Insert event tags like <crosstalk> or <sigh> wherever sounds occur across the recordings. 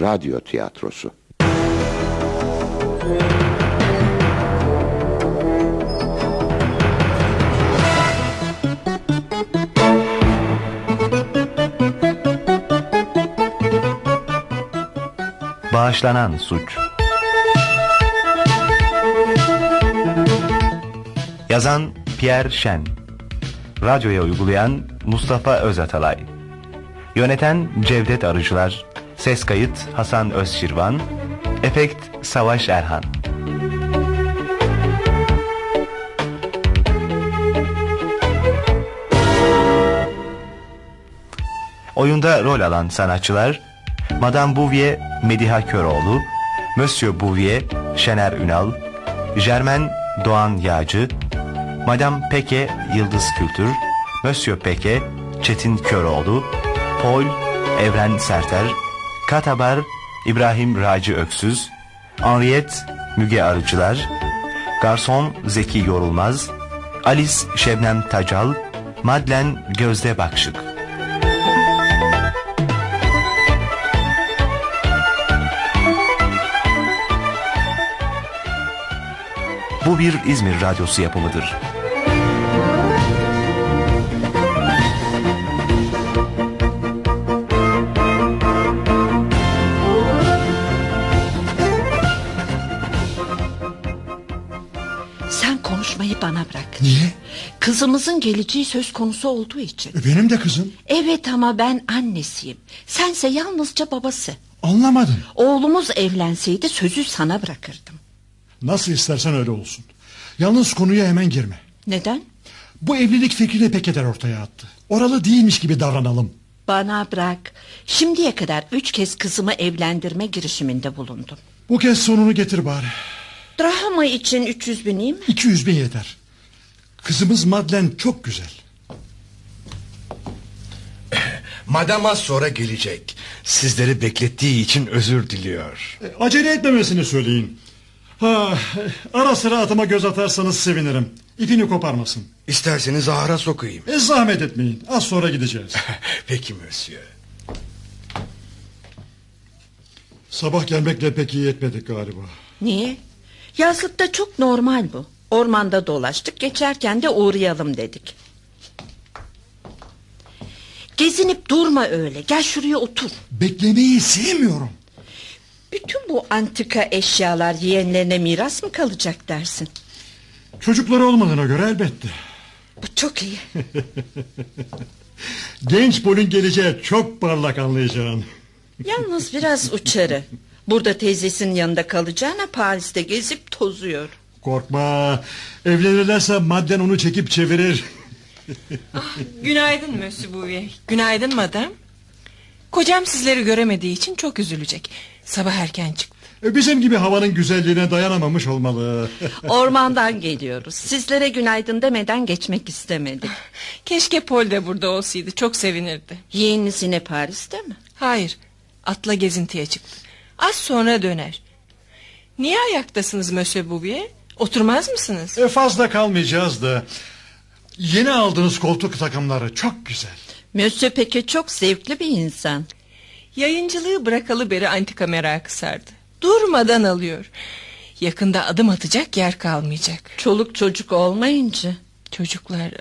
radyo tiyatrosu. Bağışlanan Suç. Yazan Pierre Shen Radyoya uygulayan Mustafa Özatalay. Yöneten Cevdet Arıcılar Ses kayıt Hasan Özşirvan. Efekt Savaş Erhan. Oyunda rol alan sanatçılar Madame Bouvier Mediha Köroğlu Monsieur Bouvier Şener Ünal Germain Doğan Yağcı Madame Peke Yıldız Kültür Monsieur Peke Çetin Köroğlu Paul Evren Serter Katabar İbrahim Raci Öksüz Henriette Müge Arıcılar Garson Zeki Yorulmaz Alice Şebnem Tacal Madlen Gözde Bakşık Bu bir İzmir radyosu yapımıdır. Konuşmayı bana bırak. Niye? Kızımızın geleceği söz konusu olduğu için. E, Benim de kızım. Evet ama ben annesiyim. Sense yalnızca babası. Anlamadım. Oğlumuz evlenseydi sözü sana bırakırdım. Nasıl istersen öyle olsun. Yalnız konuya hemen girme. Neden? Bu evlilik fikrini Peketer ortaya attı. Oralı değilmiş gibi davranalım. Bana bırak. Şimdiye kadar üç kez kızımı evlendirme girişiminde bulundum. Bu kez sonunu getir bari. Drahma için 300 bin iyi mi? 200 bin yeter. Kızımız Madlen çok güzel. <laughs> Madam az sonra gelecek. Sizleri beklettiği için özür diliyor. E, Acele etmemesini söyleyin. Ha, ara sıra atıma göz atarsanız sevinirim. İpini koparmasın. İsterseniz ahıra sokayım. E, zahmet etmeyin. Az sonra gideceğiz. <laughs> Peki monsieur. Sabah gelmekle pek iyi etmedik galiba. Niye? Yazlıkta çok normal bu. Ormanda dolaştık geçerken de uğrayalım dedik. Gezinip durma öyle. Gel şuraya otur. Beklemeyi sevmiyorum. Bütün bu antika eşyalar yeğenlerine miras mı kalacak dersin? Çocukları olmadığına göre elbette. Bu çok iyi. <laughs> Genç Pol'ün geleceği çok parlak anlayacağın. Yalnız biraz uçarı. Burada teyzesinin yanında kalacağına Paris'te gezip tozuyor. Korkma. Evlenirlerse madden onu çekip çevirir. Günaydın Mösyö Bouvier. Günaydın madam. Kocam sizleri göremediği için çok üzülecek. Sabah erken çıktı. E, Bizim gibi havanın güzelliğine dayanamamış olmalı. <laughs> Ormandan geliyoruz. Sizlere günaydın demeden geçmek istemedik. Keşke Paul de burada olsaydı. Çok sevinirdi. Yeğeniniz yine Paris'te mi? Hayır. Atla gezintiye çıktı. Az sonra döner. Niye ayaktasınız Mösyö Bouvier? Oturmaz mısınız? E, fazla kalmayacağız da. Yeni aldığınız koltuk takımları çok güzel. Monsieur Peke çok zevkli bir insan. Yayıncılığı bırakalı beri antika merakı sardı. Durmadan alıyor. Yakında adım atacak yer kalmayacak. Çoluk çocuk olmayınca. Çocuklar...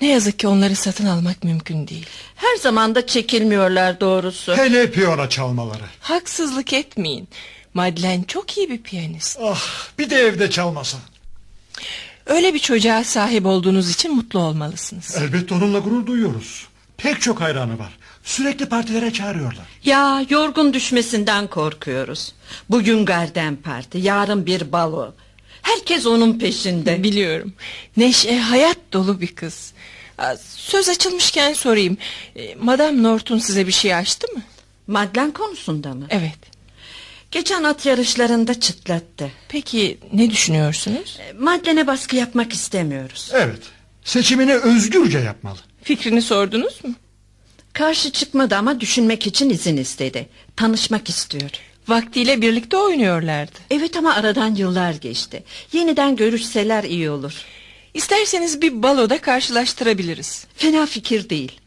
Ne yazık ki onları satın almak mümkün değil. Her zaman da çekilmiyorlar doğrusu. Hele piyano çalmaları. Haksızlık etmeyin. Madeleine çok iyi bir piyanist. Ah, bir de evde çalmasa. Öyle bir çocuğa sahip olduğunuz için mutlu olmalısınız. Elbette onunla gurur duyuyoruz. Pek çok hayranı var. Sürekli partilere çağırıyorlar. Ya yorgun düşmesinden korkuyoruz. Bugün garden parti, yarın bir balo. Herkes onun peşinde. Biliyorum. Neşe hayat dolu bir kız. Söz açılmışken sorayım. E, Madame Norton size bir şey açtı mı? Madlen konusunda mı? Evet. Geçen at yarışlarında çıtlattı. Peki ne düşünüyorsunuz? E, Madlen'e baskı yapmak istemiyoruz. Evet. Seçimini özgürce yapmalı. Fikrini sordunuz mu? Karşı çıkmadı ama düşünmek için izin istedi. Tanışmak istiyor. Vaktiyle birlikte oynuyorlardı. Evet ama aradan yıllar geçti. Yeniden görüşseler iyi olur. İsterseniz bir baloda karşılaştırabiliriz. Fena fikir değil.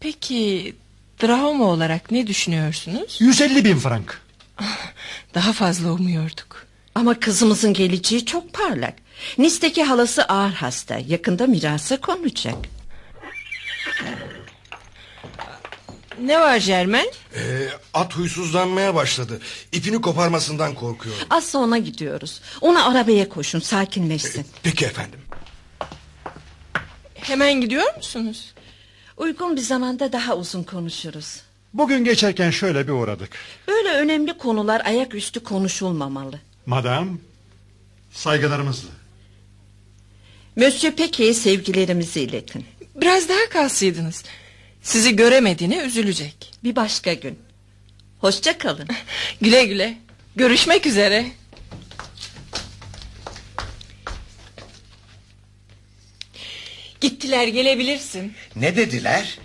Peki Drahoma olarak ne düşünüyorsunuz? 150 bin frank. <laughs> Daha fazla umuyorduk. Ama kızımızın geleceği çok parlak. Nice'deki halası ağır hasta. Yakında mirasa konacak. Ne var Jermen? Ee, at huysuzlanmaya başladı. İpini koparmasından korkuyorum. Az sonra gidiyoruz. Ona arabaya koşun sakinleşsin. Peki efendim. Hemen gidiyor musunuz? Uygun bir zamanda daha uzun konuşuruz. Bugün geçerken şöyle bir uğradık. Böyle önemli konular ayaküstü konuşulmamalı. Madam, saygılarımızla. Monsieur Peke'ye sevgilerimizi iletin. Biraz daha kalsaydınız. Sizi göremediğine üzülecek. Bir başka gün. Hoşça kalın. <laughs> Güle güle. Görüşmek üzere. Gittiler gelebilirsin. Ne dediler?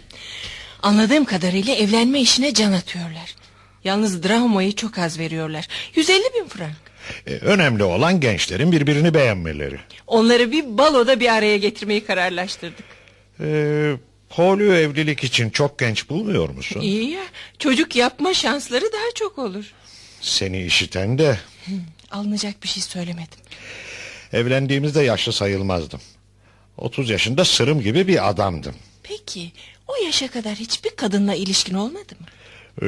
Anladığım kadarıyla evlenme işine can atıyorlar. Yalnız Drahomo'yu çok az veriyorlar. 150 bin frank. E, önemli olan gençlerin birbirini beğenmeleri. Onları bir baloda bir araya getirmeyi kararlaştırdık. E, Paul'ü evlilik için çok genç bulmuyor musun? İyi ya çocuk yapma şansları daha çok olur. Seni işiten de Alınacak bir şey söylemedim. evlendiğimizde yaşlı sayılmazdım. 30 yaşında sırım gibi bir adamdım. Peki o yaşa kadar hiçbir kadınla ilişkin olmadı mı? E,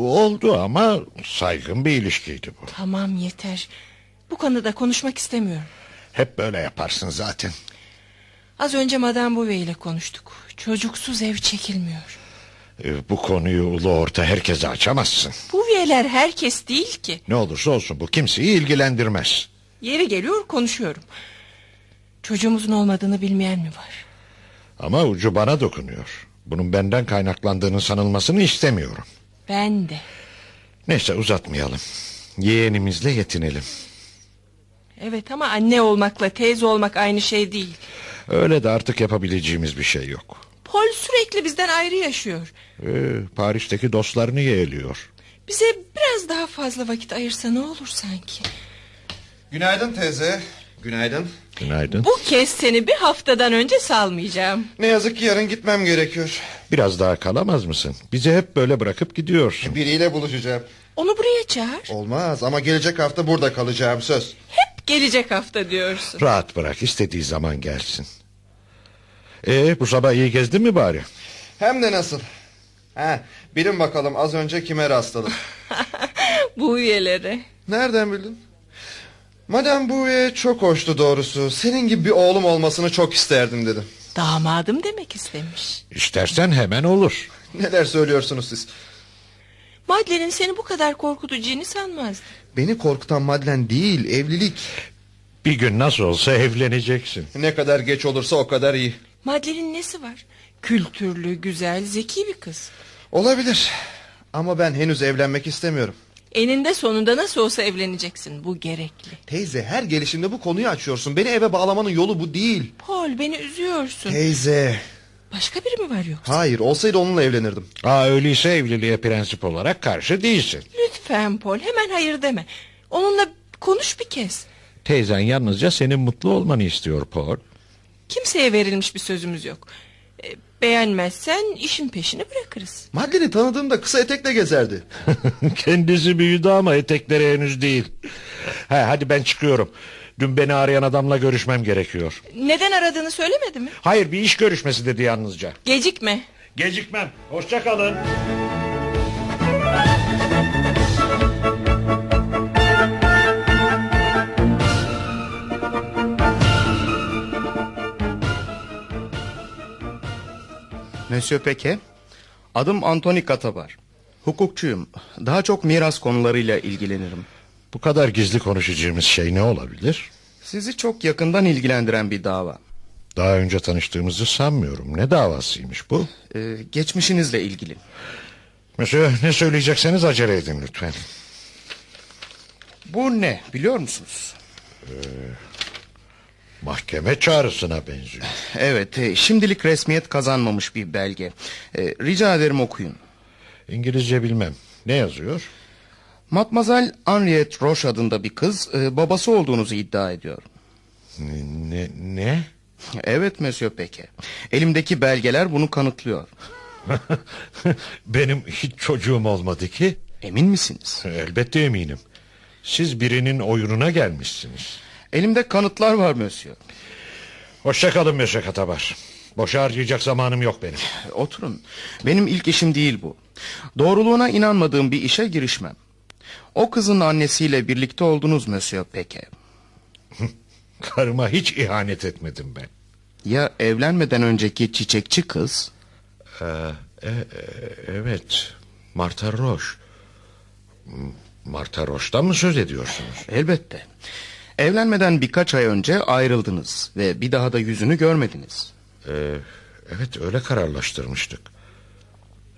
oldu ama saygın bir ilişkiydi bu. Tamam yeter. Bu konuda konuşmak istemiyorum. Hep böyle yaparsın zaten. Az önce Madame Bouvet ile konuştuk. Çocuksuz ev çekilmiyor. E, bu konuyu ulu orta herkese açamazsın. Bouvier'ler herkes değil ki. Ne olursa olsun bu kimseyi ilgilendirmez. Yeri geliyor konuşuyorum. Çocuğumuzun olmadığını bilmeyen mi var? Ama ucu bana dokunuyor. Bunun benden kaynaklandığını sanılmasını istemiyorum. Ben de. Neyse uzatmayalım. Yeğenimizle yetinelim. Evet ama anne olmakla teyze olmak aynı şey değil. Öyle de artık yapabileceğimiz bir şey yok. Paul sürekli bizden ayrı yaşıyor. Ee, Paris'teki dostlarını yeğliyor. Bize biraz daha fazla vakit ayırsa ne olur sanki. Günaydın teyze. Günaydın. Günaydın. Bu kez seni bir haftadan önce salmayacağım. Ne yazık ki yarın gitmem gerekiyor. Biraz daha kalamaz mısın? Bizi hep böyle bırakıp gidiyorsun. Biriyle buluşacağım. Onu buraya çağır. Olmaz ama gelecek hafta burada kalacağım söz. Gelecek hafta diyorsun. Rahat bırak istediği zaman gelsin. Ee, bu sabah iyi gezdin mi bari? Hem de nasıl? Ha, bilin bakalım az önce kime rastladım. <laughs> Bu üyeleri. Nereden bildin? Madame Bouvet çok hoştu doğrusu. Senin gibi bir oğlum olmasını çok isterdim dedi. Damadım demek istemiş. İstersen hemen olur. Neler söylüyorsunuz siz? Madeleine seni bu kadar korkutacağını sanmazdım. Beni korkutan Madlen değil evlilik. Bir gün nasıl olsa evleneceksin. Ne kadar geç olursa o kadar iyi. Madelaine'in nesi var? Kültürlü, güzel, zeki bir kız. Olabilir. Ama ben henüz evlenmek istemiyorum. Eninde sonunda nasıl olsa evleneceksin. Bu gerekli. Teyze her gelişinde bu konuyu açıyorsun. Beni eve bağlamanın yolu bu değil. Paul beni üzüyorsun. Teyze. Başka biri mi var yoksa? Hayır olsaydı onunla evlenirdim. Aa, öyleyse evliliğe prensip olarak karşı değilsin. Lütfen Paul hemen hayır deme. Onunla konuş bir kez. Teyzen yalnızca senin mutlu olmanı istiyor Paul. Kimseye verilmiş bir sözümüz yok. E, beğenmezsen işin peşini bırakırız. Madlen'i tanıdığımda kısa etekle gezerdi. <laughs> Kendisi büyüdü ama etekleri henüz değil. He, hadi ben çıkıyorum. Dün beni arayan adamla görüşmem gerekiyor. Neden aradığını söylemedi mi? Hayır bir iş görüşmesi dedi yalnızca. Gecikme. Gecikmem. Hoşça kalın. Monsieur Peke, adım Anthony Katabar. Hukukçuyum. Daha çok miras konularıyla ilgilenirim. Bu kadar gizli konuşacağımız şey ne olabilir? Sizi çok yakından ilgilendiren bir dava. Daha önce tanıştığımızı sanmıyorum. Ne davasıymış bu? Ee, geçmişinizle ilgili. Mesela ne söyleyecekseniz acele edin lütfen. Bu ne biliyor musunuz? Mahkeme çağrısına benziyor. Evet, e, şimdilik resmiyet kazanmamış bir belge. E, rica ederim okuyun. İngilizce bilmem. Ne yazıyor? Matmazel Henriette Roche adında bir kız e, babası olduğunuzu iddia ediyor. Ne? ne? <laughs> Evet Monsieur Peke. Elimdeki belgeler bunu kanıtlıyor. <laughs> Benim hiç çocuğum olmadı ki. Emin misiniz? Elbette eminim. Siz birinin oyununa gelmişsiniz. Elimde kanıtlar var Monsieur. Hoşçakalın Mösyö Katabar. Boşa harcayacak zamanım yok benim. Oturun. Benim ilk işim değil bu. Doğruluğuna inanmadığım bir işe girişmem. O kızın annesiyle birlikte oldunuz Monsieur Peke. <laughs> Karıma hiç ihanet etmedim ben. Ya evlenmeden önceki çiçekçi kız? Ee, e, e, evet. Marta Roche. M- Marta Roche'dan mı söz ediyorsunuz? Elbette. Evlenmeden birkaç ay önce ayrıldınız ve bir daha da yüzünü görmediniz. Ee, evet öyle kararlaştırmıştık.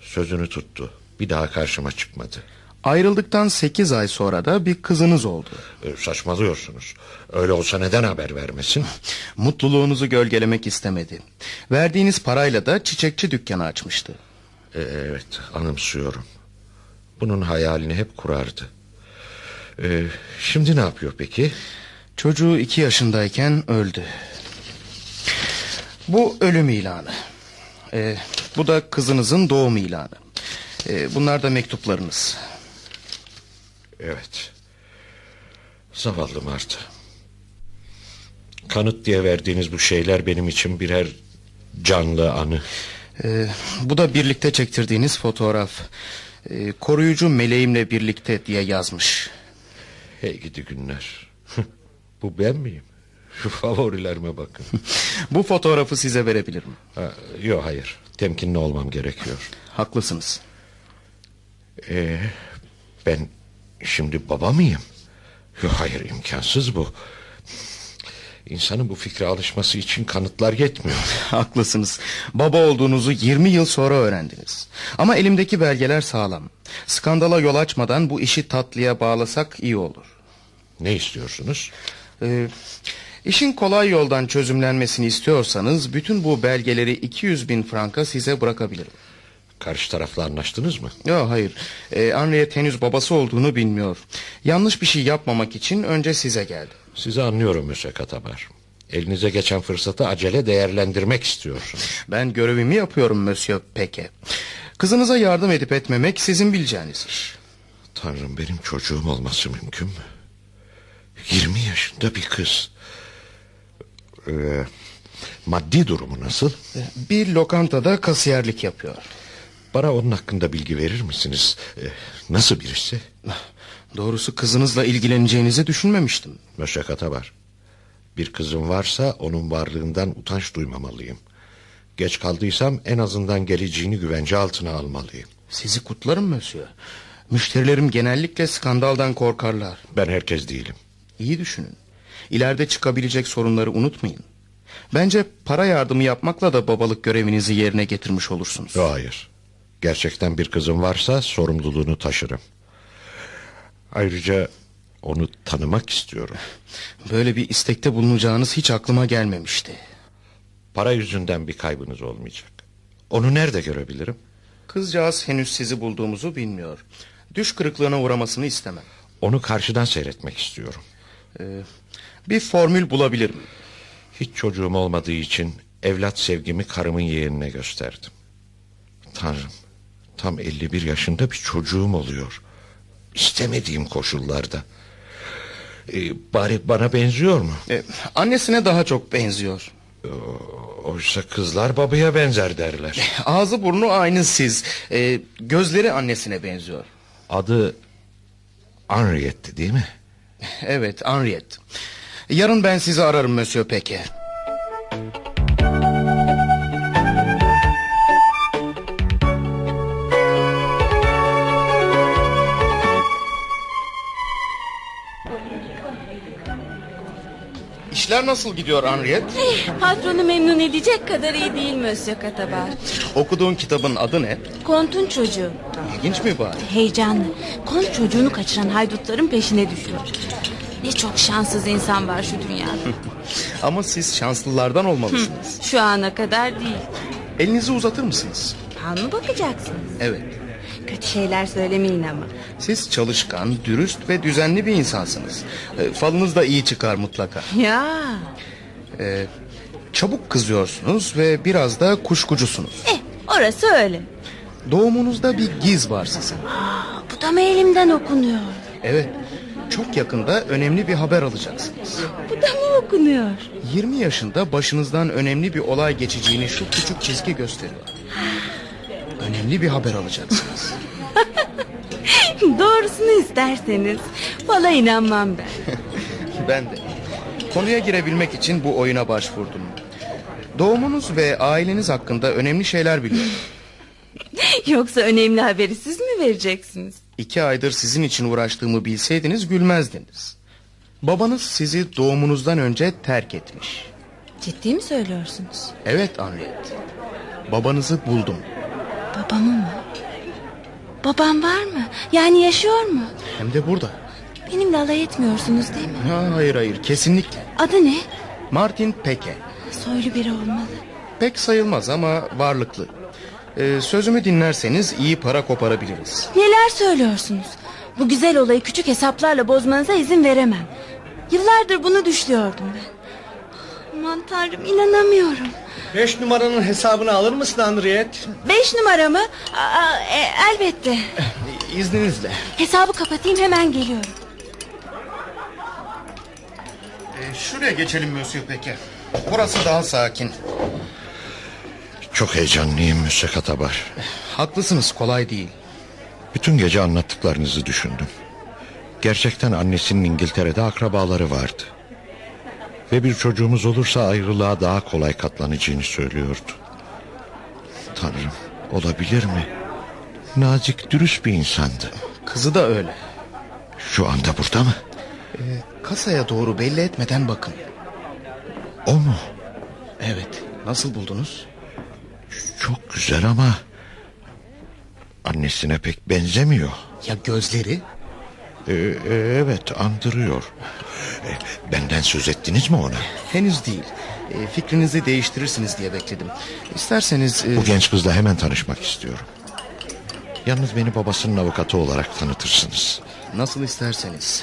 Sözünü tuttu. Bir daha karşıma çıkmadı. Ayrıldıktan sekiz ay sonra da bir kızınız oldu. Ee, saçmalıyorsunuz. Öyle olsa neden haber vermesin? <laughs> Mutluluğunuzu gölgelemek istemedi. Verdiğiniz parayla da çiçekçi dükkanı açmıştı. Ee, evet anımsıyorum. Bunun hayalini hep kurardı. Ee, şimdi ne yapıyor peki? Çocuğu iki yaşındayken öldü. Bu ölüm ilanı. Ee, bu da kızınızın doğum ilanı. Ee, bunlar da mektuplarınız. Evet. Zavallı Marta. Kanıt diye verdiğiniz bu şeyler benim için birer canlı anı. Ee, bu da birlikte çektirdiğiniz fotoğraf. Ee, koruyucu meleğimle birlikte diye yazmış. Hey gidi günler. <laughs> bu ben miyim? Şu favorilerime bakın. <laughs> Bu fotoğrafı size verebilirim. Ha, yok hayır. Temkinli olmam gerekiyor. Haklısınız. Ee, ben şimdi baba mıyım? Hayır imkansız bu. İnsanın bu fikre alışması için kanıtlar yetmiyor. <laughs> Haklısınız. Baba olduğunuzu 20 yıl sonra öğrendiniz. Ama elimdeki belgeler sağlam. Skandala yol açmadan bu işi tatlıya bağlasak iyi olur. Ne istiyorsunuz? Ee, işin kolay yoldan çözümlenmesini istiyorsanız bütün bu belgeleri 200 bin franka size bırakabilirim. Karşı tarafla anlaştınız mı? Yok hayır. Ee, Henriette henüz babası olduğunu bilmiyor. Yanlış bir şey yapmamak için önce size geldi. Sizi anlıyorum Mösyö Katabar. Elinize geçen fırsatı acele değerlendirmek istiyorsunuz. Ben görevimi yapıyorum Monsieur Peke. Kızınıza yardım edip etmemek sizin bileceğiniz iş. Tanrım benim çocuğum olması mümkün mü? 20 yaşında bir kız. Ee, maddi durumu nasıl? Bir lokantada kasiyerlik yapıyor. Bana onun hakkında bilgi verir misiniz? Ee, nasıl birisi? Doğrusu kızınızla ilgileneceğinizi düşünmemiştim. Mösyö Katabar. Bir kızım varsa onun varlığından utanç duymamalıyım. Geç kaldıysam en azından geleceğini güvence altına almalıyım. Sizi kutlarım Monsieur. Müşterilerim genellikle skandaldan korkarlar. Ben herkes değilim. İyi düşünün. İleride çıkabilecek sorunları unutmayın. Bence para yardımı yapmakla da babalık görevinizi yerine getirmiş olursunuz. Hayır. Gerçekten bir kızım varsa sorumluluğunu taşırım. Ayrıca onu tanımak istiyorum. Böyle bir istekte bulunacağınız hiç aklıma gelmemişti. Para yüzünden bir kaybınız olmayacak. Onu nerede görebilirim? Kızcağız henüz sizi bulduğumuzu bilmiyor. Düş kırıklığına uğramasını istemem. Onu karşıdan seyretmek istiyorum. Ee, bir formül bulabilirim. Hiç çocuğum olmadığı için evlat sevgimi karımın yeğenine gösterdim. Tanrım, tam 51 yaşında bir çocuğum oluyor. İstemediğim koşullarda. Ee, bari bana benziyor mu? Ee, annesine daha çok benziyor. Oysa kızlar babaya benzer derler. Ağzı burnu aynı siz. Ee, gözleri annesine benziyor. Adı Henriette değil mi? Evet Henriette. Yarın ben sizi ararım Monsieur Peke. İşler nasıl gidiyor Henriette? Patronu memnun edecek kadar iyi değil Monsieur Katabar. Okuduğun kitabın adı ne? Kontun çocuğu. İlginç mi bari? Heyecanlı. Kont çocuğunu kaçıran haydutların peşine düşüyor. Ne çok şanssız insan var şu dünyada. <laughs> Ama siz şanslılardan olmalısınız. Şu ana kadar değil. Elinizi uzatır mısınız? Fal mı bakacaksınız? Evet. Kötü şeyler söylemeyin ama. Siz çalışkan, dürüst ve düzenli bir insansınız. E, falınız da iyi çıkar mutlaka. Ya. E, çabuk kızıyorsunuz ve biraz da kuşkucusunuz. Eh, Orası öyle. Doğumunuzda bir giz var sizin. Bu da mı elimden okunuyor? Evet. Çok yakında önemli bir haber alacaksınız. Bu da mı okunuyor? 20 yaşında başınızdan önemli bir olay geçeceğini şu küçük çizgi gösteriyor. Önemli bir haber alacaksınız. Doğrusunu isterseniz. Valla inanmam ben. <laughs> Ben de. Konuya girebilmek için bu oyuna başvurdum. Doğumunuz ve aileniz hakkında önemli şeyler biliyorum. <laughs> Yoksa önemli haberi siz mi vereceksiniz? İki aydır sizin için uğraştığımı bilseydiniz gülmezdiniz. Babanız sizi doğumunuzdan önce terk etmiş. Ciddi mi söylüyorsunuz? Evet Henriette. Babanızı buldum. Babamı mı? Babam var mı? Yani yaşıyor mu? Hem de burada. Benimle alay etmiyorsunuz değil mi? Ha, hayır hayır kesinlikle. Adı ne? Martin Peke. Soylu biri olmalı. Pek sayılmaz ama varlıklı. Ee, sözümü dinlerseniz iyi para koparabiliriz. Neler söylüyorsunuz? Bu güzel olayı küçük hesaplarla bozmanıza izin veremem. Yıllardır bunu düşlüyordum ben. Aman tanrım inanamıyorum. Beş numaranın hesabını alır mısın Henriette? Beş numara mı? Aa, e, elbette. İzninizle. Hesabı kapatayım hemen geliyorum. Ee, şuraya geçelim Monsieur Peke. Burası daha sakin. Çok heyecanlıyım Monsieur Katabar. Haklısınız kolay değil. Bütün gece anlattıklarınızı düşündüm. Gerçekten annesinin İngiltere'de akrabaları vardı. Ve bir çocuğumuz olursa ayrılığa daha kolay katlanacağını söylüyordu. Tanrım olabilir mi? Nazik dürüst bir insandı. Kızı da öyle. Şu anda burada mı? Kasaya doğru belli etmeden bakın. O mu? Evet. Nasıl buldunuz? Çok güzel ama... Annesine pek benzemiyor. Ya gözleri? Ee, e, evet andırıyor. Ee, benden söz ettiniz mi ona? Henüz değil. E, fikrinizi değiştirirsiniz diye bekledim. İsterseniz... e, Bu genç kızla hemen tanışmak istiyorum. Yalnız beni babasının avukatı olarak tanıtırsınız. Nasıl isterseniz.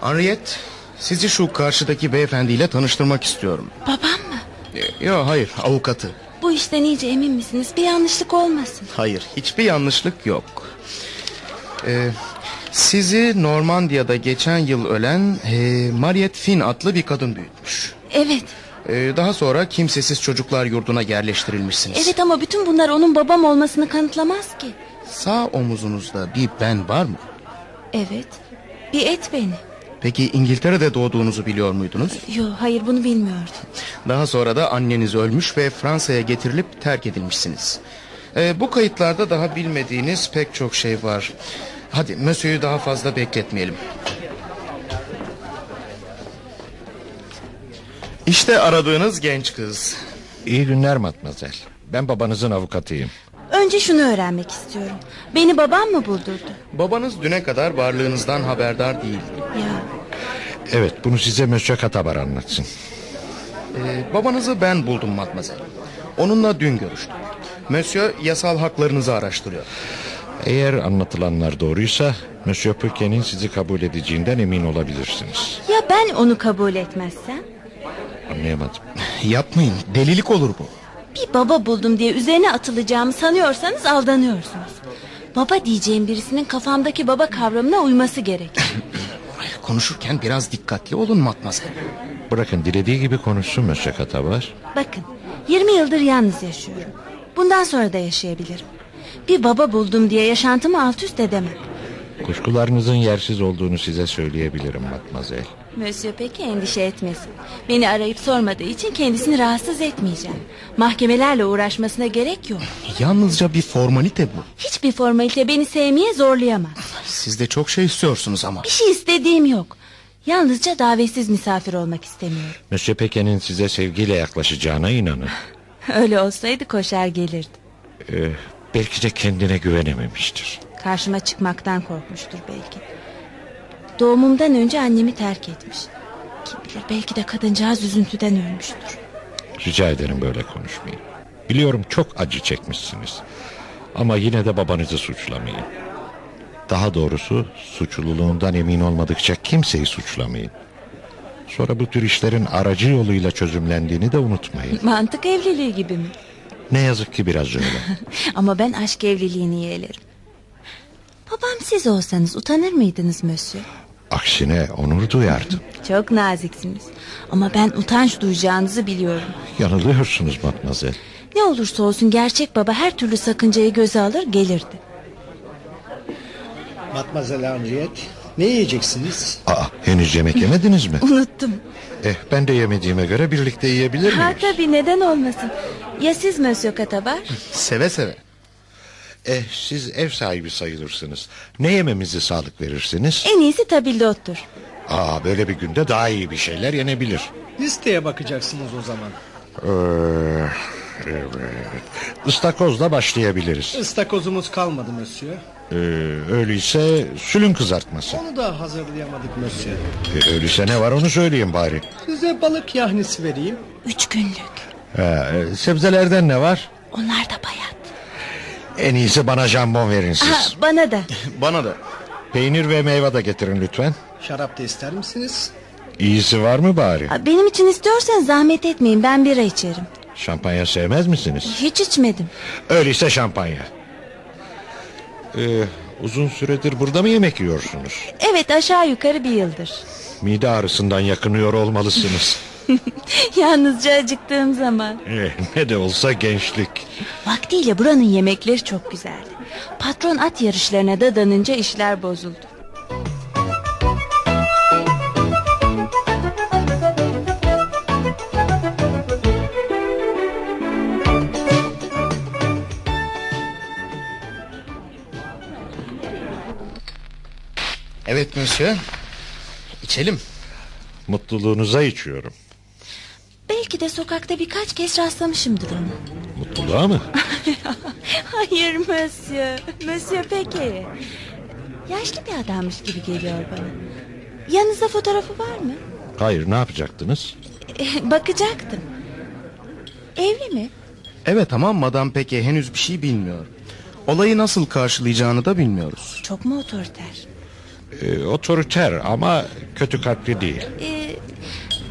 Henriette, sizi şu karşıdaki beyefendiyle tanıştırmak istiyorum. Babam mı? Yok hayır, avukatı. Bu işten iyice emin misiniz? Bir yanlışlık olmasın. Hayır, hiçbir yanlışlık yok. Ee, sizi Normandiya'da geçen yıl ölen e, Mariette Finn adlı bir kadın büyütmüş. Evet. Ee, daha sonra kimsesiz çocuklar yurduna yerleştirilmişsiniz. Evet ama bütün bunlar onun babam olmasını kanıtlamaz ki. Sağ omuzunuzda bir ben var mı? Evet. Bir et beni. Peki İngiltere'de doğduğunuzu biliyor muydunuz? Yo hayır bunu bilmiyordum. Daha sonra da anneniz ölmüş ve Fransa'ya getirilip terk edilmişsiniz. Ee, bu kayıtlarda daha bilmediğiniz pek çok şey var. Hadi Mösyö'yü daha fazla bekletmeyelim. İşte aradığınız genç kız. İyi günler matmazel. Ben babanızın avukatıyım. Önce şunu öğrenmek istiyorum. Beni babam mı buldurdu? Babanız düne kadar varlığınızdan haberdar değildi. Ya Evet bunu size Monsieur Katabar anlatsın. Ee, babanızı ben buldum matmazel. Onunla dün görüştüm. Monsieur yasal haklarınızı araştırıyor. Eğer anlatılanlar doğruysa Monsieur Pöke'nin sizi kabul edeceğinden emin olabilirsiniz. ya ben onu kabul etmezsem? Anlayamadım. <laughs> Yapmayın delilik olur bu. Bir baba buldum diye üzerine atılacağımı sanıyorsanız aldanıyorsunuz. Baba diyeceğim birisinin kafamdaki baba kavramına uyması gerek. <laughs> Konuşurken biraz dikkatli olun matmazel. Bırakın dilediği gibi konuşsun Monsieur Katabar. Bakın 20 yıldır yalnız yaşıyorum. Bundan sonra da yaşayabilirim. Bir baba buldum diye yaşantımı alt üst edemem. Kuşkularınızın yersiz olduğunu size söyleyebilirim matmazel. Monsieur peki endişe etmesin. Beni arayıp sormadığı için kendisini rahatsız etmeyeceğim. Mahkemelerle uğraşmasına gerek yok. Yalnızca bir formalite bu. Hiçbir formalite beni sevmeye zorlayamaz. Siz de çok şey istiyorsunuz ama. Bir şey istediğim yok. Yalnızca davetsiz misafir olmak istemiyorum. Monsieur Peke'nin size sevgiyle yaklaşacağına inanın. <laughs> Öyle olsaydı koşar gelirdi. Ee, belki de kendine güvenememiştir. Karşıma çıkmaktan korkmuştur belki. Doğumumdan önce annemi terk etmiş. Kim bilir belki de kadıncağız üzüntüden ölmüştür. Rica ederim böyle konuşmayın. Biliyorum çok acı çekmişsiniz. Ama yine de babanızı suçlamayın. Daha doğrusu suçluluğundan emin olmadıkça kimseyi suçlamayın. Sonra bu tür işlerin aracı yoluyla çözümlendiğini de unutmayın. Mantık evliliği gibi mi? Ne yazık ki biraz öyle. <laughs> Ama ben aşk evliliğini yeğlerim. Babam siz olsanız utanır mıydınız Mösyö? Aksine onur duyardım. <laughs> Çok naziksiniz. Ama ben utanç duyacağınızı biliyorum. Yanılıyorsunuz matmazel. Ne olursa olsun gerçek baba her türlü sakıncayı göze alır gelirdi. Matmazel Henriette ne yiyeceksiniz? Aa, henüz yemek yemediniz mi? Unuttum. Eh, ben de yemediğime göre birlikte yiyebilir Ha miyiz? tabii neden olmasın. Ya siz Mösyö Katabar? Seve seve. Eh, siz ev sahibi sayılırsınız. Ne yememizi sağlık verirsiniz? En iyisi tabildottur. Aa, böyle bir günde daha iyi bir şeyler yenebilir. Listeye bakacaksınız o zaman. Ee, evet. Istakozla başlayabiliriz. Istakozumuz kalmadı Mösyö. Ee, öyleyse sülün kızartması. Onu da hazırlayamadık Mösyö. Ee, öyleyse ne var onu söyleyeyim bari. Size balık yahnisi vereyim. Üç günlük. Ha, e, sebzelerden ne var? Onlar da bayat. En iyisi bana jambon verin siz. Ha, bana da. <laughs> Bana da. Peynir ve meyve de getirin lütfen. Şarap da ister misiniz? İyisi var mı bari? Benim için istiyorsan zahmet etmeyin ben bira içerim. Şampanya sevmez misiniz? Hiç içmedim. Öyleyse şampanya. Ee, uzun süredir burada mı yemek yiyorsunuz? Evet aşağı yukarı bir yıldır. Mide ağrısından yakınıyor olmalısınız. <laughs> Yalnızca acıktığım zaman. Eh, ne de olsa gençlik. Vaktiyle buranın yemekleri çok güzeldi. Patron at yarışlarına dadanınca işler bozuldu. Evet Monsieur. İçelim. Mutluluğunuza içiyorum. Belki de sokakta birkaç kez rastlamışımdır onu. Mutluluğa mı? <laughs> Hayır Monsieur. Monsieur peki. Yaşlı bir adammış gibi geliyor bana. Yanınızda fotoğrafı var mı? Hayır ne yapacaktınız? Eh, Bakacaktım. Evli mi? Evet ama Madame Peke henüz bir şey bilmiyor. Olayı nasıl karşılayacağını da bilmiyoruz. Çok mu otoriter? Ee, otoriter ama kötü kalpli değil. Ee,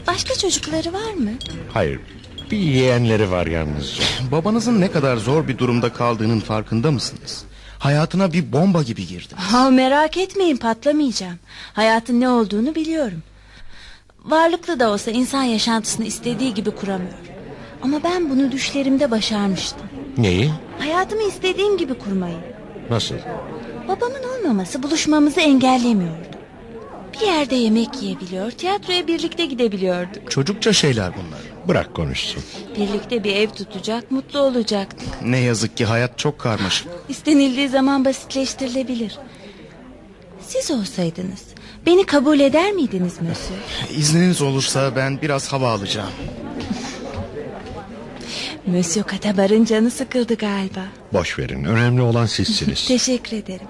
başka çocukları var mı? Hayır bir yeğenleri var yalnızca. Babanızın ne kadar zor bir durumda kaldığının farkında mısınız? Hayatına bir bomba gibi girdi. Ha, merak etmeyin patlamayacağım. Hayatın ne olduğunu biliyorum. Varlıklı da olsa insan yaşantısını istediği gibi kuramıyor. Ama ben bunu düşlerimde başarmıştım. Neyi? Hayatımı istediğim gibi kurmayı. Nasıl? Babamın olmaması buluşmamızı engellemiyordu. Bir yerde yemek yiyebiliyor, tiyatroya birlikte gidebiliyorduk. Çocukça şeyler bunlar. Bırak konuşsun. Birlikte bir ev tutacak, mutlu olacaktık. Ne yazık ki hayat çok karmaşık. İstenildiği zaman basitleştirilebilir. Siz olsaydınız beni kabul eder miydiniz Mösyö? İzniniz olursa ben biraz hava alacağım. Mösyö Katabar'ın canı sıkıldı galiba. Boş verin önemli olan sizsiniz. <laughs> Teşekkür ederim.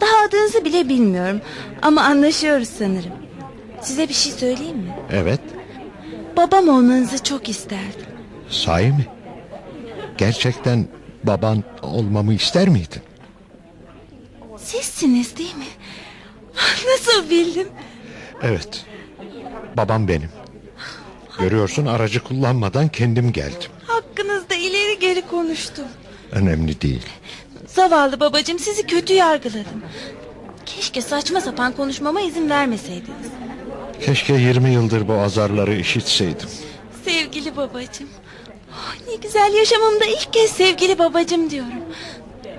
Daha adınızı bile bilmiyorum ama anlaşıyoruz sanırım. Size bir şey söyleyeyim mi? evet Babam olmanızı çok isterdim. sahi mi? Gerçekten baban olmamı ister miydin? Sizsiniz değil mi? Nasıl bildim? Evet babam benim. Görüyorsun aracı kullanmadan kendim geldim. Hakkınızda ileri geri konuştum. Önemli değil. Zavallı babacığım sizi kötü yargıladım. Keşke saçma sapan konuşmama izin vermeseydiniz. Keşke 20 yıldır bu azarları işitseydim. Sevgili babacığım. Ah, Ne güzel yaşamımda ilk kez sevgili babacığım diyorum.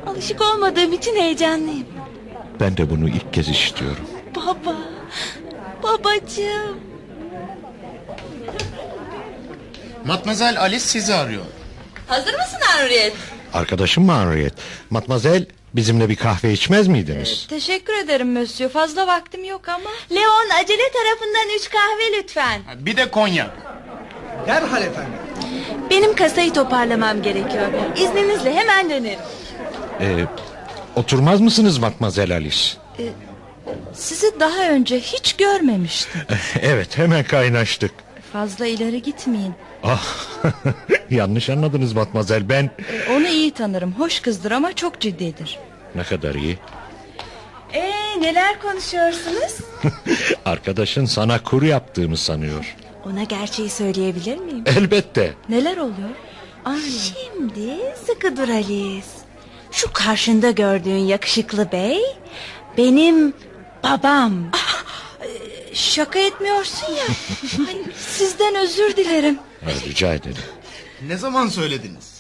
Alışık olmadığım için heyecanlıyım. Ben de bunu ilk kez işitiyorum. Baba. Babacığım. Matmazel Alice sizi arıyor. Hazır mısın Henriette? Arkadaşım mı Henriette? Matmazel bizimle bir kahve içmez miydiniz? Teşekkür ederim Monsieur. Fazla vaktim yok ama. Leon acele tarafından üç kahve lütfen. Bir de konyak. Derhal efendim. Benim kasayı toparlamam gerekiyor. İzninizle hemen dönerim. Ee, oturmaz mısınız Matmazel Alice? Sizi daha önce hiç görmemiştim. <laughs> evet hemen kaynaştık. Fazla ileri gitmeyin. Ah, <laughs> yanlış anladınız Matmazel ben... Onu iyi tanırım. Hoş kızdır ama çok ciddidir. Ne kadar iyi. Ee, neler konuşuyorsunuz? <laughs> Arkadaşın sana kur yaptığımı sanıyor. Ona gerçeği söyleyebilir miyim? Elbette. Neler oluyor? Şimdi sıkı dur Alice. Şu karşında gördüğün yakışıklı bey benim babam. <laughs> Şaka etmiyorsun ya. Sizden özür dilerim. Rica ederim. Ne zaman söylediniz?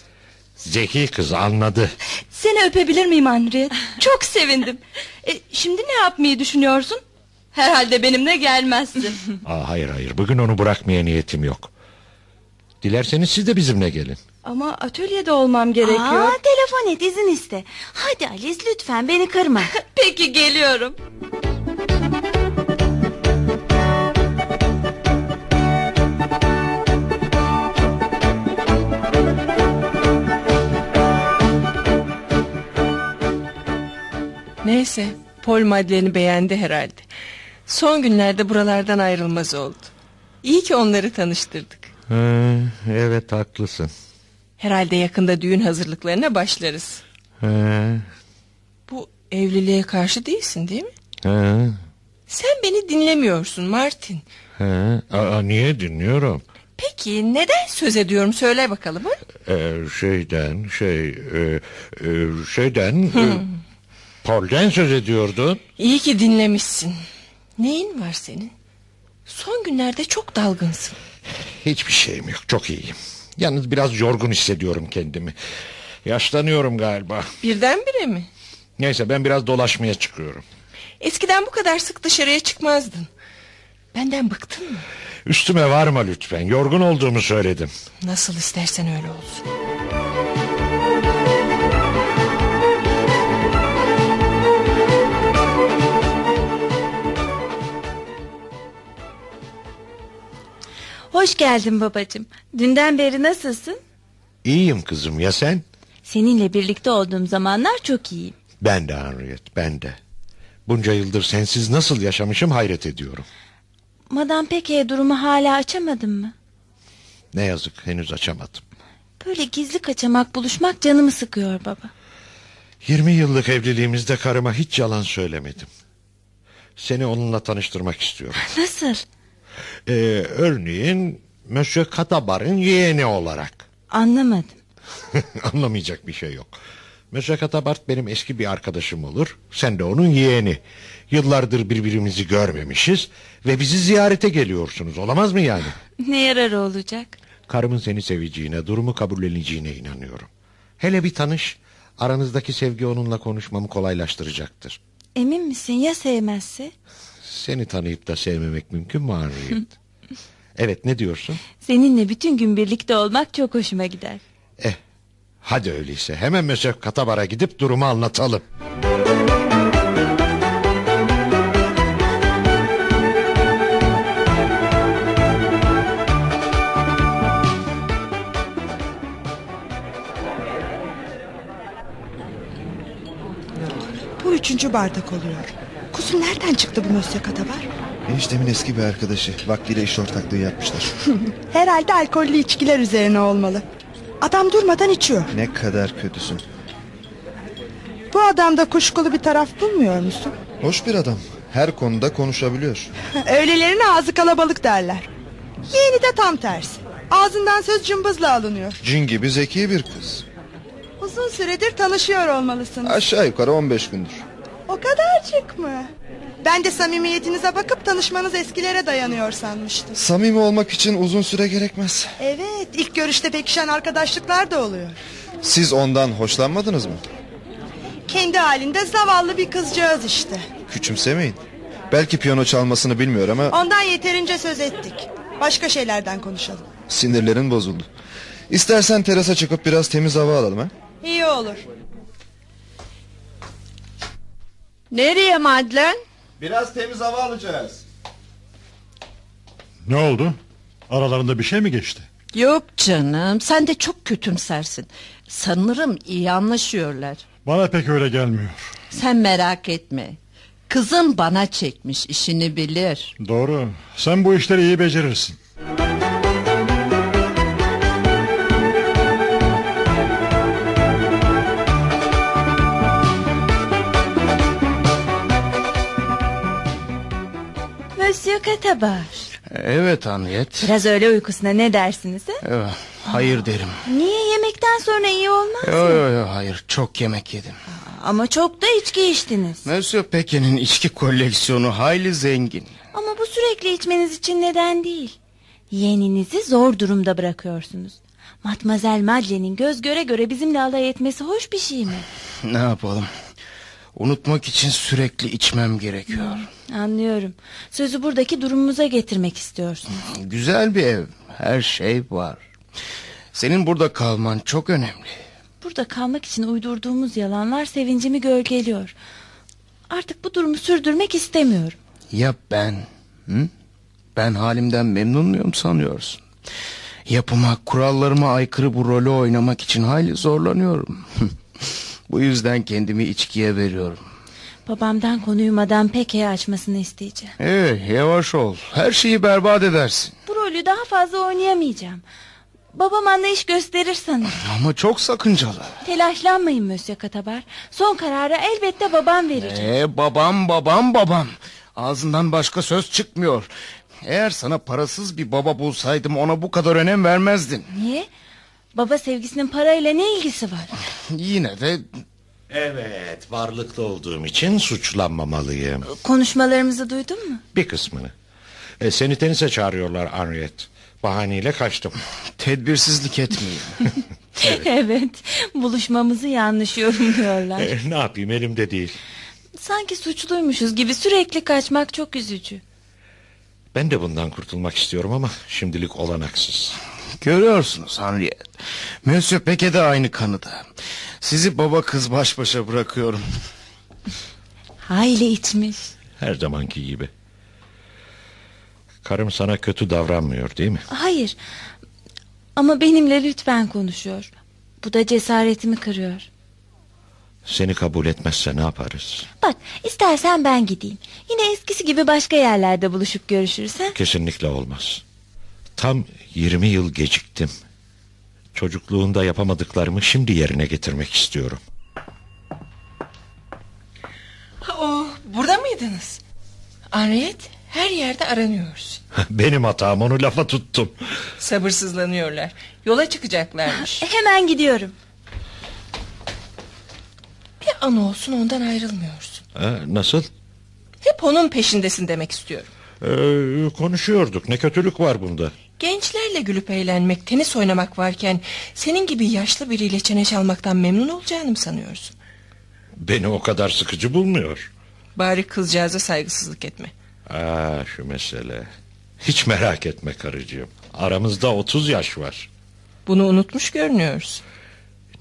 Zeki kız anladı. Seni öpebilir miyim Henriette? Çok sevindim. E, şimdi ne yapmayı düşünüyorsun? Herhalde benimle gelmezsin. Aa, hayır hayır bugün onu bırakmaya niyetim yok. Dilerseniz siz de bizimle gelin. Ama atölyede olmam gerekiyor. Aa, telefon et izin iste. Hadi Alice lütfen beni kırma. <laughs> Peki geliyorum. Neyse Paul Madeleine'i beğendi herhalde. Son günlerde buralardan ayrılmaz oldu. İyi ki onları tanıştırdık. Ha, evet haklısın. Herhalde yakında düğün hazırlıklarına başlarız. Ha, Bu evliliğe karşı değilsin değil mi? ha, Sen beni dinlemiyorsun Martin. ha. Aa, niye dinliyorum? Peki neden söz ediyorum söyle bakalım ha? Ee, şeyden şey e, e, şeyden e, Paul'den söz ediyordun. İyi ki dinlemişsin. Neyin var senin? Son günlerde çok dalgınsın. Hiçbir şeyim yok çok iyiyim. Yalnız biraz yorgun hissediyorum kendimi. Yaşlanıyorum galiba. Birdenbire mi? Neyse ben biraz dolaşmaya çıkıyorum. Eskiden bu kadar sık dışarıya çıkmazdın. Benden bıktın mı? Üstüme varma lütfen. Yorgun olduğumu söyledim. Nasıl istersen öyle olsun. Hoş geldin babacığım. Dünden beri nasılsın? İyiyim kızım ya sen? Seninle birlikte olduğum zamanlar çok iyiyim. Ben de Henriette ben de. Bunca yıldır sensiz nasıl yaşamışım hayret ediyorum. Madame Peke'ye durumu hala açamadın mı? Ne yazık henüz açamadım. Böyle gizli kaçamak buluşmak canımı sıkıyor baba. 20 yıllık evliliğimizde karıma hiç yalan söylemedim. Seni onunla tanıştırmak istiyorum. Nasıl? Ee, örneğin Monsieur Katabar'ın yeğeni olarak. Anlamadım. <laughs> Anlamayacak bir şey yok. Monsieur Katabart benim eski bir arkadaşım olur. Sen de onun yeğeni. Yıllardır birbirimizi görmemişiz ve bizi ziyarete geliyorsunuz. Olamaz mı yani? Ne yararı olacak? Karımın seni seveceğine, durumu kabulleneceğine inanıyorum. Hele bir tanış. Aranızdaki sevgi onunla konuşmamı kolaylaştıracaktır. Emin misin ya sevmezse? Seni tanıyıp da sevmemek mümkün mü Henriette? <laughs> evet ne diyorsun? Seninle bütün gün birlikte olmak çok hoşuma gider. Eh hadi öyleyse hemen Monsieur Katabar'a gidip durumu anlatalım. Bu üçüncü bardak oluyor. Kusur nereden çıktı bu Mösyö Katabar? Eniştemin eski bir arkadaşı. Vaktiyle iş ortaklığı yapmışlar. <laughs> Herhalde alkollü içkiler üzerine olmalı. Adam durmadan içiyor. ne kadar kötüsün. Bu adamda kuşkulu bir taraf bulmuyor musun? Hoş bir adam. Her konuda konuşabiliyor. <laughs> Öylelerine ağzı kalabalık derler. Yeğeni de tam tersi. Ağzından söz cımbızla alınıyor. Cin gibi zeki bir kız. Uzun süredir tanışıyor olmalısınız. Aşağı yukarı 15 gündür. O kadarcık mı? Ben de samimiyetinize bakıp tanışmanız eskilere dayanıyor sanmıştım. Samimi olmak için uzun süre gerekmez. Evet ilk görüşte pekişen arkadaşlıklar da oluyor. Siz ondan hoşlanmadınız mı? Kendi halinde zavallı bir kızcağız işte. Küçümsemeyin. Belki piyano çalmasını bilmiyor ama Ondan yeterince söz ettik. Başka şeylerden konuşalım. sinirlerin bozuldu. İstersen terasa çıkıp biraz temiz hava alalım ha? İyi olur. Nereye Madlen? Biraz temiz hava alacağız. Ne oldu? Aralarında bir şey mi geçti? Yok canım sen de çok kötümsersin. Sanırım iyi anlaşıyorlar. Bana pek öyle gelmiyor. Sen merak etme. Kızın bana çekmiş işini bilir. Doğru. Sen bu işleri iyi becerirsin. Monsieur Katabar. Evet Henriette. Biraz öğle uykusuna ne dersiniz? he? Evet, hayır derim. Niye yemekten sonra iyi olmaz Yo mı? yo yo hayır çok yemek yedim. Ama çok da içki içtiniz. Monsieur Peke'nin içki koleksiyonu hayli zengin. Ama bu sürekli içmeniz için neden değil. Yeğeninizi zor durumda bırakıyorsunuz. Matmazel Madele'nin göz göre göre bizimle alay etmesi hoş bir şey mi? Ne yapalım? Unutmak için sürekli içmem gerekiyor. Anlıyorum. Sözü buradaki durumumuza getirmek istiyorsunuz. Güzel bir ev. Her şey var. Senin burada kalman çok önemli. Burada kalmak için uydurduğumuz yalanlar sevincimi gölgeliyor. Artık bu durumu sürdürmek istemiyorum. Ya ben? Hı? Ben halimden memnun muyum sanıyorsun? Yapıma, kurallarıma aykırı bu rolü oynamak için hayli zorlanıyorum. <laughs> bu yüzden kendimi içkiye veriyorum. Babamdan konuyu Madame Peke'ye açmasını isteyeceğim. Evet, yavaş ol. Her şeyi berbat edersin. Bu rolü daha fazla oynayamayacağım. Babam anlayış gösterir sanırım. Ama çok sakıncalı. Telaşlanmayın Monsieur Katabar. Son kararı elbette babam verecek. Ee, babam babam babam. Ağzından başka söz çıkmıyor. Eğer sana parasız bir baba bulsaydım ona bu kadar önem vermezdin. Niye? Baba sevgisinin parayla ne ilgisi var? Yine de Evet, varlıklı olduğum için suçlanmamalıyım. Konuşmalarımızı duydun mu? Bir kısmını. E, seni tenise çağırıyorlar Henriette. Bahaneyle kaçtım. tedbirsizlik etmeyin. <laughs> <laughs> evet. Buluşmamızı yanlış yorumluyorlar. E, ne yapayım elimde değil. Sanki suçluymuşuz gibi sürekli kaçmak çok üzücü. Ben de bundan kurtulmak istiyorum ama şimdilik olanaksız. Görüyorsunuz Henriette. Monsieur Peke de aynı kanıda. Sizi baba kız baş başa bırakıyorum. Hayli içmiş. Her zamanki gibi. Karım sana kötü davranmıyor değil mi? Hayır. Ama benimle lütfen konuşuyor. Bu da cesaretimi kırıyor. Seni kabul etmezse ne yaparız? Bak istersen ben gideyim. Yine eskisi gibi başka yerlerde buluşup görüşürüz. ha? Kesinlikle olmaz. Tam 20 yıl geciktim. Çocukluğunda yapamadıklarımı şimdi yerine getirmek istiyorum. Oh, burada mıydınız? Henriette her yerde aranıyoruz. <laughs> Benim hatam onu lafa tuttum. Sabırsızlanıyorlar. Yola çıkacaklarmış. Hemen gidiyorum. Bir an olsun ondan ayrılmıyorsun. Ha, nasıl? Hep onun peşindesin demek istiyorum. Ee, konuşuyorduk ne kötülük var bunda. Gençlerle gülüp eğlenmek, tenis oynamak varken... ...senin gibi yaşlı biriyle çene çalmaktan memnun olacağını mı sanıyorsun? Beni o kadar sıkıcı bulmuyor. Bari kızcağıza saygısızlık etme. Aa, şu mesele. Hiç merak etme karıcığım. Aramızda 30 yaş var. Bunu unutmuş görünüyorsun.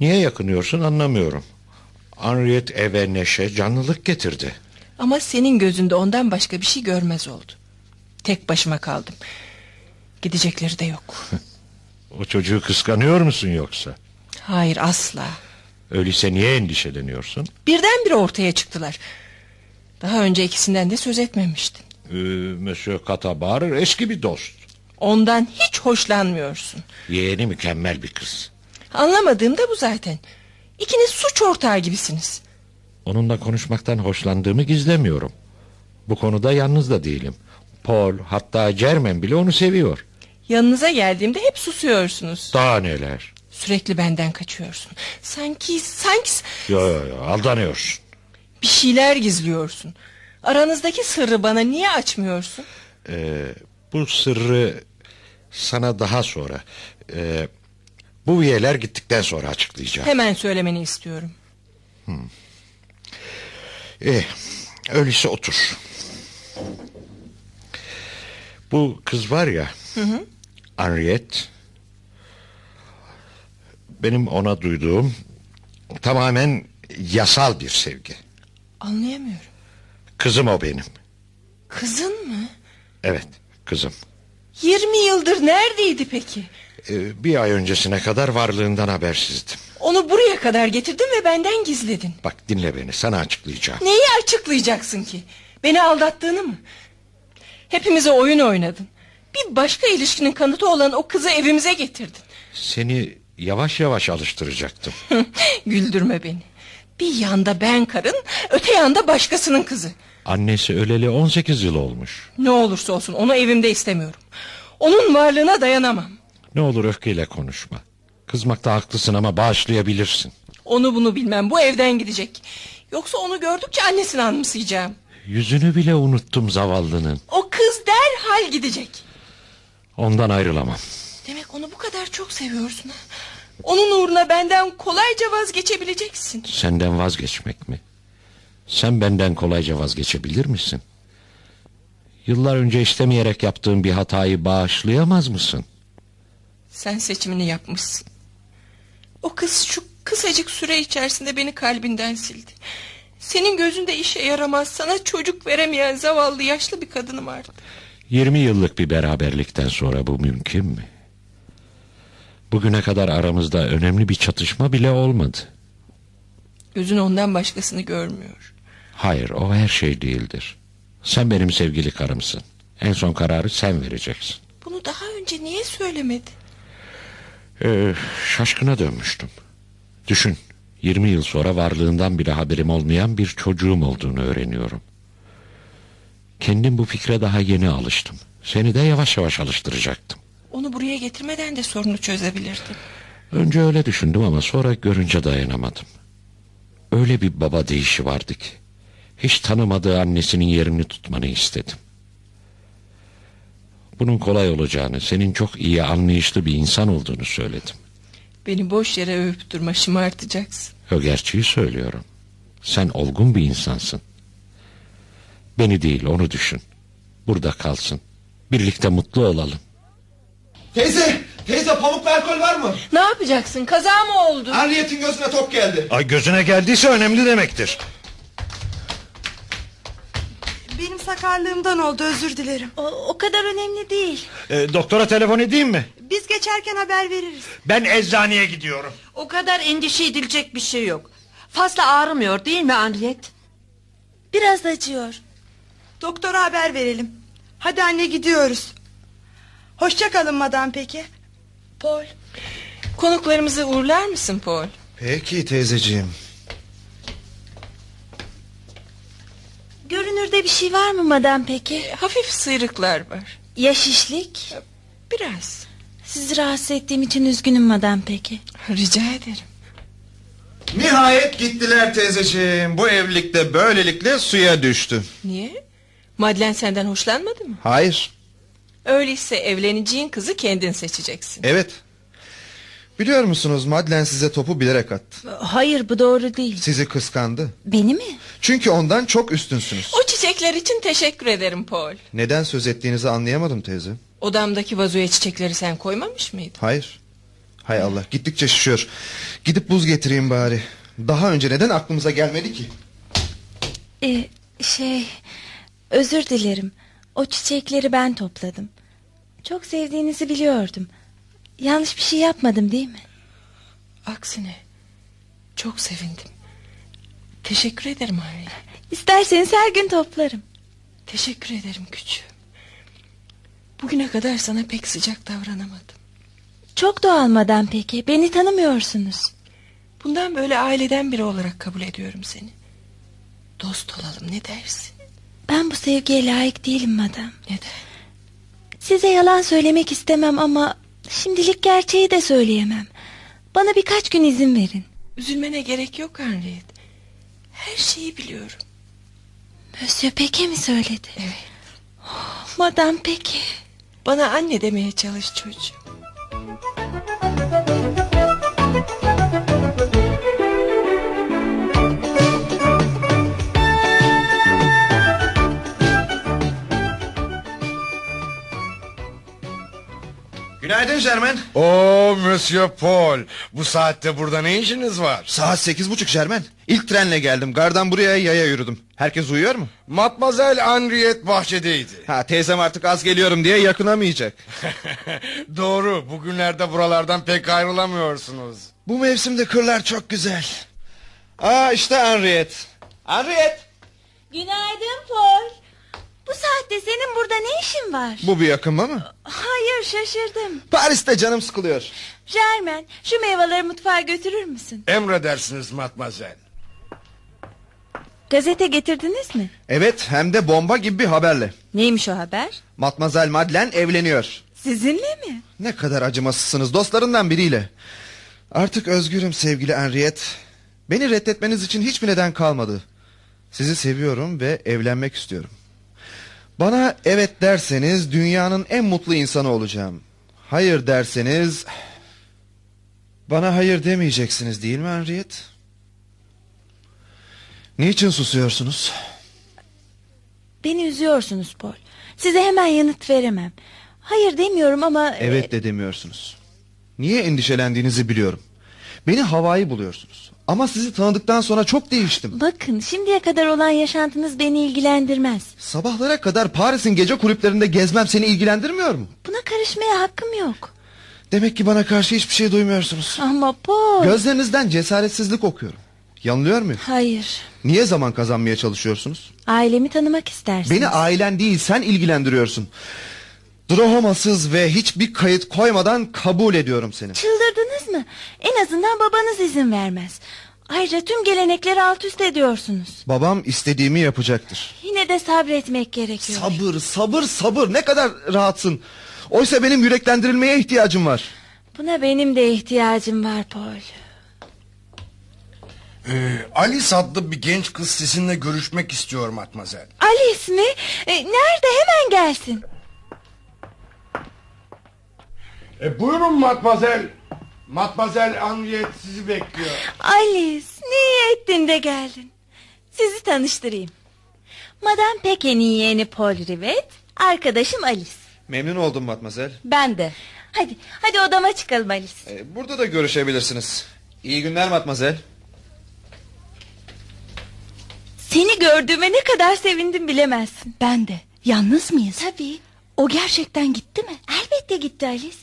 Niye yakınıyorsun anlamıyorum. Henriette eve neşe, canlılık getirdi. Ama senin gözünde ondan başka bir şey görmez oldu. Tek başıma kaldım. Gidecekleri de yok. O çocuğu kıskanıyor musun yoksa? Hayır asla. Öyleyse niye endişeleniyorsun? Birdenbire ortaya çıktılar. Daha önce ikisinden de söz etmemiştin. Ee, Monsieur Katabar eski bir dost. Ondan hiç hoşlanmıyorsun. Yeğeni mükemmel bir kız. Anlamadığım da bu zaten. İkiniz suç ortağı gibisiniz. Onunla konuşmaktan hoşlandığımı gizlemiyorum. Bu konuda yalnız da değilim. Paul hatta Cermen bile onu seviyor. Yanınıza geldiğimde hep susuyorsunuz. Daha neler. Sürekli benden kaçıyorsun. Sanki sanki Yo yo yo aldanıyorsun. bir şeyler gizliyorsun. Aranızdaki sırrı bana niye açmıyorsun? Ee, bu sırrı sana daha sonra... E, bu üyeler gittikten sonra açıklayacağım. Hemen söylemeni istiyorum. Hmm. Eh, öyleyse otur. Bu kız var ya... Hı hı. Henriette... Benim ona duyduğum... Tamamen yasal bir sevgi. Anlayamıyorum. Kızım o benim. Kızın mı? Evet kızım. 20 yıldır neredeydi peki? Ee, bir ay öncesine kadar varlığından habersizdim. Onu buraya kadar getirdin ve benden gizledin. Bak dinle beni sana açıklayacağım. Neyi açıklayacaksın ki? Beni aldattığını mı? Hepimize oyun oynadın. Bir başka ilişkinin kanıtı olan o kızı evimize getirdin. Seni yavaş yavaş alıştıracaktım. <laughs> Güldürme beni. Bir yanda ben karın, öte yanda başkasının kızı. Annesi öleli 18 yıl olmuş. Ne olursa olsun onu evimde istemiyorum. Onun varlığına dayanamam. Ne olur öfkeyle konuşma. Kızmakta haklısın ama bağışlayabilirsin. Onu bunu bilmem bu evden gidecek. Yoksa onu gördükçe annesini anımsayacağım. Yüzünü bile unuttum zavallının. O kız derhal gidecek. Ondan ayrılamam. Demek onu bu kadar çok seviyorsun. Onun uğruna benden kolayca vazgeçebileceksin. Senden vazgeçmek mi? Sen benden kolayca vazgeçebilir misin? Yıllar önce istemeyerek yaptığın bir hatayı bağışlayamaz mısın? Sen seçimini yapmışsın. O kız şu kısacık süre içerisinde beni kalbinden sildi. Senin gözünde işe yaramaz sana çocuk veremeyen zavallı yaşlı bir kadınım vardı. 20 yıllık bir beraberlikten sonra bu mümkün mü? Bugüne kadar aramızda önemli bir çatışma bile olmadı. Gözün ondan başkasını görmüyor. Hayır o her şey değildir. Sen benim sevgili karımsın. En son kararı sen vereceksin. Bunu daha önce niye söylemedi? Ee, şaşkına dönmüştüm. Düşün 20 yıl sonra varlığından bile haberim olmayan bir çocuğum olduğunu öğreniyorum. Kendim bu fikre daha yeni alıştım. Seni de yavaş yavaş alıştıracaktım. Onu buraya getirmeden de sorunu çözebilirdim. Önce öyle düşündüm ama sonra görünce dayanamadım. Öyle bir baba deyişi vardı ki. Hiç tanımadığı annesinin yerini tutmanı istedim. Bunun kolay olacağını, senin çok iyi anlayışlı bir insan olduğunu söyledim. Beni boş yere övüp durma şımartacaksın. O gerçeği söylüyorum. Sen olgun bir insansın. Beni değil onu düşün. Burada kalsın. Birlikte mutlu olalım. Teyze, teyze pamuklu alkol var mı? Ne yapacaksın kaza mı oldu? Harriet'in gözüne top geldi. Ay gözüne geldiyse önemli demektir. Benim sakarlığımdan oldu özür dilerim. O, o kadar önemli değil. E, doktora telefon edeyim mi? Biz geçerken haber veririz. Ben eczaneye gidiyorum. O kadar endişe edilecek bir şey yok. Fazla ağrımıyor değil mi Henriette? Biraz acıyor. Doktora haber verelim. Hadi anne gidiyoruz. Hoşça kalın madam peki. Paul. Konuklarımızı uğurlar mısın Paul? Peki teyzeciğim. Görünürde bir şey var mı madam peki? Hafif sıyrıklar var. Ya şişlik? Biraz. Sizi rahatsız ettiğim için üzgünüm madam peki. Rica ederim. Nihayet gittiler teyzeciğim. Bu evlilikte böylelikle suya düştü. Niye? Madlen senden hoşlanmadı mı? Hayır. Öyleyse evleneceğin kızı kendin seçeceksin. Evet. Biliyor musunuz Madlen size topu bilerek attı. Hayır bu doğru değil. Sizi kıskandı. Beni mi? Çünkü ondan çok üstünsünüz. O çiçekler için teşekkür ederim Paul. Neden söz ettiğinizi anlayamadım teyze. Odamdaki vazoya çiçekleri sen koymamış mıydın? Hayır. Hay Allah gittikçe şişiyor. Gidip buz getireyim bari. Daha önce neden aklımıza gelmedi ki? Ee, şey özür dilerim. O çiçekleri ben topladım. Çok sevdiğinizi biliyordum. Yanlış bir şey yapmadım değil mi? Aksine çok sevindim. Teşekkür ederim Harry. İsterseniz her gün toplarım. Teşekkür ederim küçüğüm. Bugüne kadar sana pek sıcak davranamadım. Çok doğal madam peki. Beni tanımıyorsunuz. Bundan böyle aileden biri olarak kabul ediyorum seni. Dost olalım ne dersin? Ben bu sevgiye layık değilim madam. Neden? Size yalan söylemek istemem ama şimdilik gerçeği de söyleyemem. Bana birkaç gün izin verin. Üzülmene gerek yok Henriette. Her şeyi biliyorum. Monsieur Peke mi söyledi? Evet. Oh, madam Peke. Bana anne demeye çalış çocuğum. Günaydın Jermen. Oo Monsieur Paul. Bu saatte burada ne işiniz var? Saat sekiz buçuk Jermen. İlk trenle geldim. Gardan buraya yaya yürüdüm. Herkes uyuyor mu? Matmazel Henriette bahçedeydi. Ha teyzem artık az geliyorum diye yakınamayacak. <laughs> Doğru. Bugünlerde buralardan pek ayrılamıyorsunuz. Bu mevsimde kırlar çok güzel. Aa işte Henriette. Henriette. Günaydın Paul. Bu saatte senin burada ne işin var? Bu bir yakınma mı? Hayır şaşırdım. Paris'te canım sıkılıyor. Germen şu meyveleri mutfağa götürür müsün? Emredersiniz Matmazel. Gazete getirdiniz mi? Evet hem de bomba gibi bir haberle. Neymiş o haber? Matmazel Madlen evleniyor. Sizinle mi? Ne kadar acımasızsınız dostlarından biriyle. Artık özgürüm sevgili Henriette. Beni reddetmeniz için hiçbir neden kalmadı. Sizi seviyorum ve evlenmek istiyorum. Bana evet derseniz dünyanın en mutlu insanı olacağım. Hayır derseniz... Bana hayır demeyeceksiniz değil mi Henriette? Niçin susuyorsunuz? Beni üzüyorsunuz Paul. Size hemen yanıt veremem. Hayır demiyorum ama... Evet de demiyorsunuz. Niye endişelendiğinizi biliyorum. Beni havai buluyorsunuz. Ama sizi tanıdıktan sonra çok değiştim. Bakın şimdiye kadar olan yaşantınız beni ilgilendirmez. Sabahlara kadar Paris'in gece kulüplerinde gezmem seni ilgilendirmiyor mu? Buna karışmaya hakkım yok. Demek ki bana karşı hiçbir şey duymuyorsunuz. Ama Paul... Gözlerinizden cesaretsizlik okuyorum. Yanılıyor muyum? Hayır. Niye zaman kazanmaya çalışıyorsunuz? Ailemi tanımak istersiniz. Beni ailen değil sen ilgilendiriyorsun. Drohomasız ve hiçbir kayıt koymadan kabul ediyorum seni. Çıldırdınız mı? En azından babanız izin vermez. Ayrıca tüm gelenekleri alt üst ediyorsunuz. Babam istediğimi yapacaktır. Yine de sabretmek gerekiyor. Sabır sabır sabır ne kadar rahatsın. Oysa benim yüreklendirilmeye ihtiyacım var. Buna benim de ihtiyacım var Paul. Ee, Alice adlı bir genç kız sizinle görüşmek istiyor matmazel. Alice mi? E, nerede hemen gelsin. E, buyurun matmazel. Matmazel Henriette sizi bekliyor. Alice niye ettin de geldin? Sizi tanıştırayım. Madame Peken'in yeğeni Paul Rivet, arkadaşım Alice. Memnun oldum matmazel. Ben de. Hadi, hadi odama çıkalım Alice. Ee, burada da görüşebilirsiniz. İyi günler matmazel. Seni gördüğüme ne kadar sevindim bilemezsin. Ben de. Yalnız mıyız? Tabii. O gerçekten gitti mi? Elbette gitti Alice.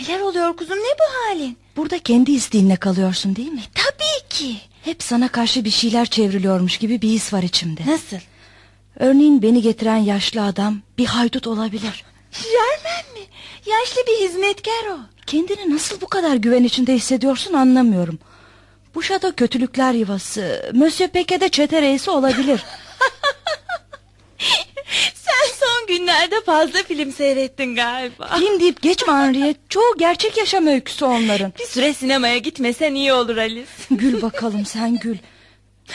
Neler oluyor kuzum ne bu halin? Burada kendi isteğinle kalıyorsun değil mi? Tabii ki. Hep sana karşı bir şeyler çevriliyormuş gibi bir his var içimde. Nasıl? Örneğin beni getiren yaşlı adam bir haydut olabilir. Germen mi? Yaşlı bir hizmetkar o. Kendini nasıl bu kadar güven içinde hissediyorsun anlamıyorum. Bu şato kötülükler yuvası. Monsieur Peke de çete reisi olabilir. <laughs> Son günlerde fazla film seyrettin galiba. Film deyip geçme Henri'ye. Çoğu gerçek yaşam öyküsü onların. Bir süre sinemaya gitmesen iyi olur Alice. <laughs> Gül bakalım sen gül.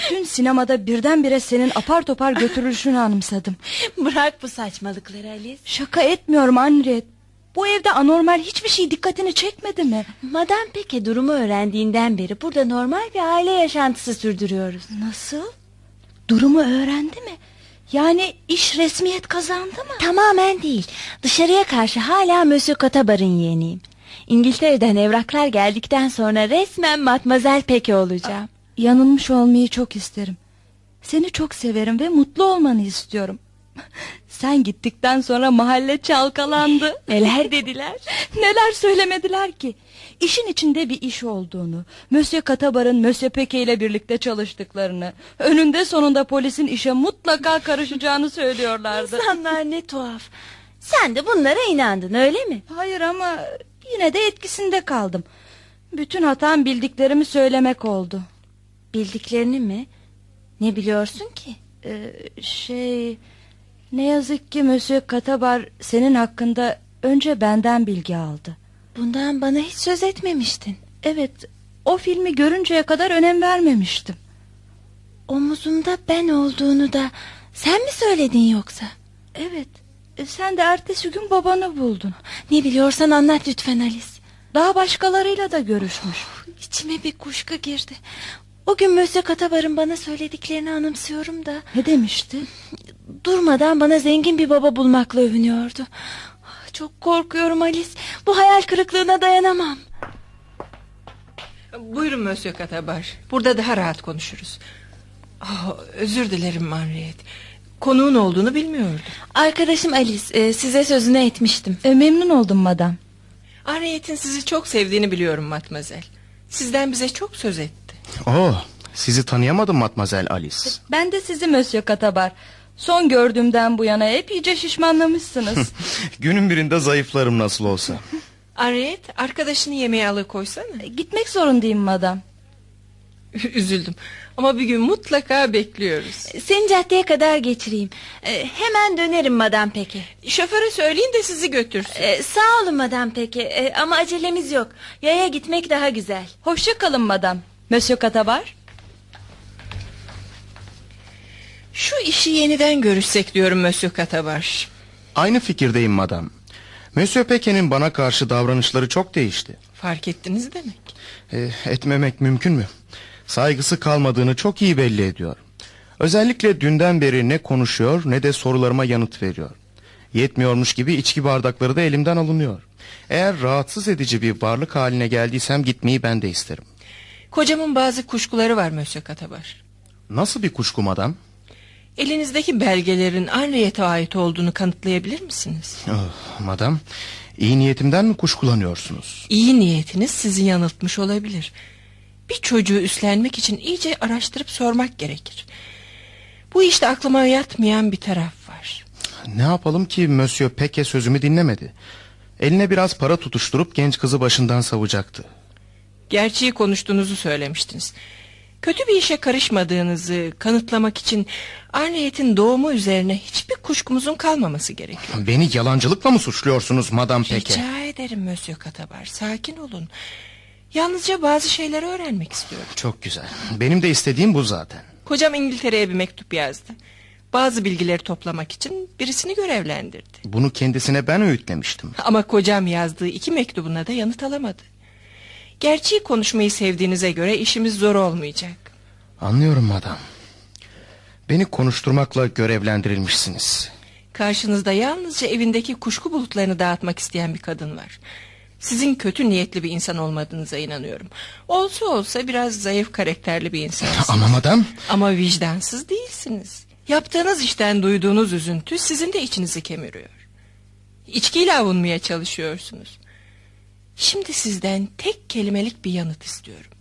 Dün sinemada birdenbire senin apar topar götürülüşünü anımsadım. Bırak bu saçmalıkları Alice. Şaka etmiyorum Henriette. Bu evde anormal hiçbir şey dikkatini çekmedi mi? Madame Peke durumu öğrendiğinden beri burada normal bir aile yaşantısı sürdürüyoruz. Nasıl? Durumu öğrendi mi? Yani iş resmiyet kazandı mı? Tamamen değil. Dışarıya karşı hala Monsieur Katabar'ın yeğeniyim. İngiltere'den evraklar geldikten sonra resmen Matmazel Peke olacağım. Yanılmış olmayı çok isterim. Seni çok severim ve mutlu olmanı istiyorum. <laughs> Sen gittikten sonra mahalle çalkalandı. Neler <laughs> dediler? Neler söylemediler ki? İşin içinde bir iş olduğunu, Monsieur Katabar'ın Monsieur Peke ile birlikte çalıştıklarını, önünde sonunda polisin işe mutlaka karışacağını söylüyorlardı. İnsanlar ne tuhaf. Sen de bunlara inandın öyle mi? Hayır ama yine de etkisinde kaldım. Bütün hatam bildiklerimi söylemek oldu. Bildiklerini mi? Ne biliyorsun ki? Ee, şey... Ne yazık ki Monsieur Katabar senin hakkında önce benden bilgi aldı. Bundan bana hiç söz etmemiştin. Evet, o filmi görünceye kadar önem vermemiştim. Omuzumda ben olduğunu da sen mi söyledin yoksa? Evet, e, sen de ertesi gün babanı buldun. Ne biliyorsan anlat lütfen Alice. Daha başkalarıyla da görüşmüş. İçime bir kuşku girdi. O gün Mösyö Katabar'ın bana söylediklerini anımsıyorum da. Ne demişti? Durmadan bana zengin bir baba bulmakla övünüyordu. Çok korkuyorum Alice. Bu hayal kırıklığına dayanamam. Buyurun Mösyö Katabar. Burada daha rahat konuşuruz. Oh, özür dilerim Manriyet. Konuğun olduğunu bilmiyordum. Arkadaşım Alice e, size sözünü etmiştim. E, memnun oldum madam. Ariyet'in sizi çok sevdiğini biliyorum matmazel. Sizden bize çok söz etti. Oh, sizi tanıyamadım matmazel Alice. Ben de sizi Mösyö Katabar. Son gördüğümden bu yana hep iyice şişmanlamışsınız. <laughs> Günün birinde zayıflarım nasıl olsa. Ariyet arkadaşını yemeğe alıkoysana. Gitmek zorundayım madam. Üzüldüm ama bir gün mutlaka bekliyoruz. Seni caddeye kadar geçireyim. Ee, hemen dönerim Madam Peki. Şoföre söyleyin de sizi götürsün. Ee, sağ olun Madam Peki ee, ama acelemiz yok. Yaya gitmek daha güzel. Hoşça kalın madam. Monsieur Katabar. Şu işi yeniden görüşsek diyorum Monsieur Katabar. Aynı fikirdeyim madam. Monsieur Peke'nin bana karşı davranışları çok değişti. Fark ettiniz demek. E, etmemek mümkün mü? Saygısı kalmadığını çok iyi belli ediyor. Özellikle dünden beri ne konuşuyor ne de sorularıma yanıt veriyor. Yetmiyormuş gibi içki bardakları da elimden alınıyor. Eğer rahatsız edici bir varlık haline geldiysem gitmeyi ben de isterim. Kocamın bazı kuşkuları var Monsieur Katabar. Nasıl bir kuşku madam? Elinizdeki belgelerin Henriette'e ait olduğunu kanıtlayabilir misiniz? Oh, madam, iyi niyetimden mi kuşkulanıyorsunuz? İyi niyetiniz sizi yanıltmış olabilir. Bir çocuğu üstlenmek için iyice araştırıp sormak gerekir. Bu işte aklıma yatmayan bir taraf var. Ne yapalım ki Monsieur Peke sözümü dinlemedi. Eline biraz para tutuşturup genç kızı başından savacaktı. Gerçeği konuştuğunuzu söylemiştiniz. Kötü bir işe karışmadığınızı kanıtlamak için Arniyet'in doğumu üzerine hiçbir kuşkumuzun kalmaması gerekiyor. Beni yalancılıkla mı suçluyorsunuz Madam Peke? Rica ederim Monsieur Katabar sakin olun. Yalnızca bazı şeyleri öğrenmek istiyorum. Çok güzel. Benim de istediğim bu zaten. Kocam İngiltere'ye bir mektup yazdı. Bazı bilgileri toplamak için birisini görevlendirdi. Bunu kendisine ben öğütlemiştim. Ama kocam yazdığı iki mektubuna da yanıt alamadı. Gerçeği konuşmayı sevdiğinize göre işimiz zor olmayacak. Anlıyorum madam. Beni konuşturmakla görevlendirilmişsiniz. Karşınızda yalnızca evindeki kuşku bulutlarını dağıtmak isteyen bir kadın var. Sizin kötü niyetli bir insan olmadığınıza inanıyorum. Olsa olsa biraz zayıf karakterli bir insansınız. Ama madam... Ama vicdansız değilsiniz. Yaptığınız işten duyduğunuz üzüntü sizin de içinizi kemiriyor. İçkiyle avunmaya çalışıyorsunuz. Şimdi sizden tek kelimelik bir yanıt istiyorum.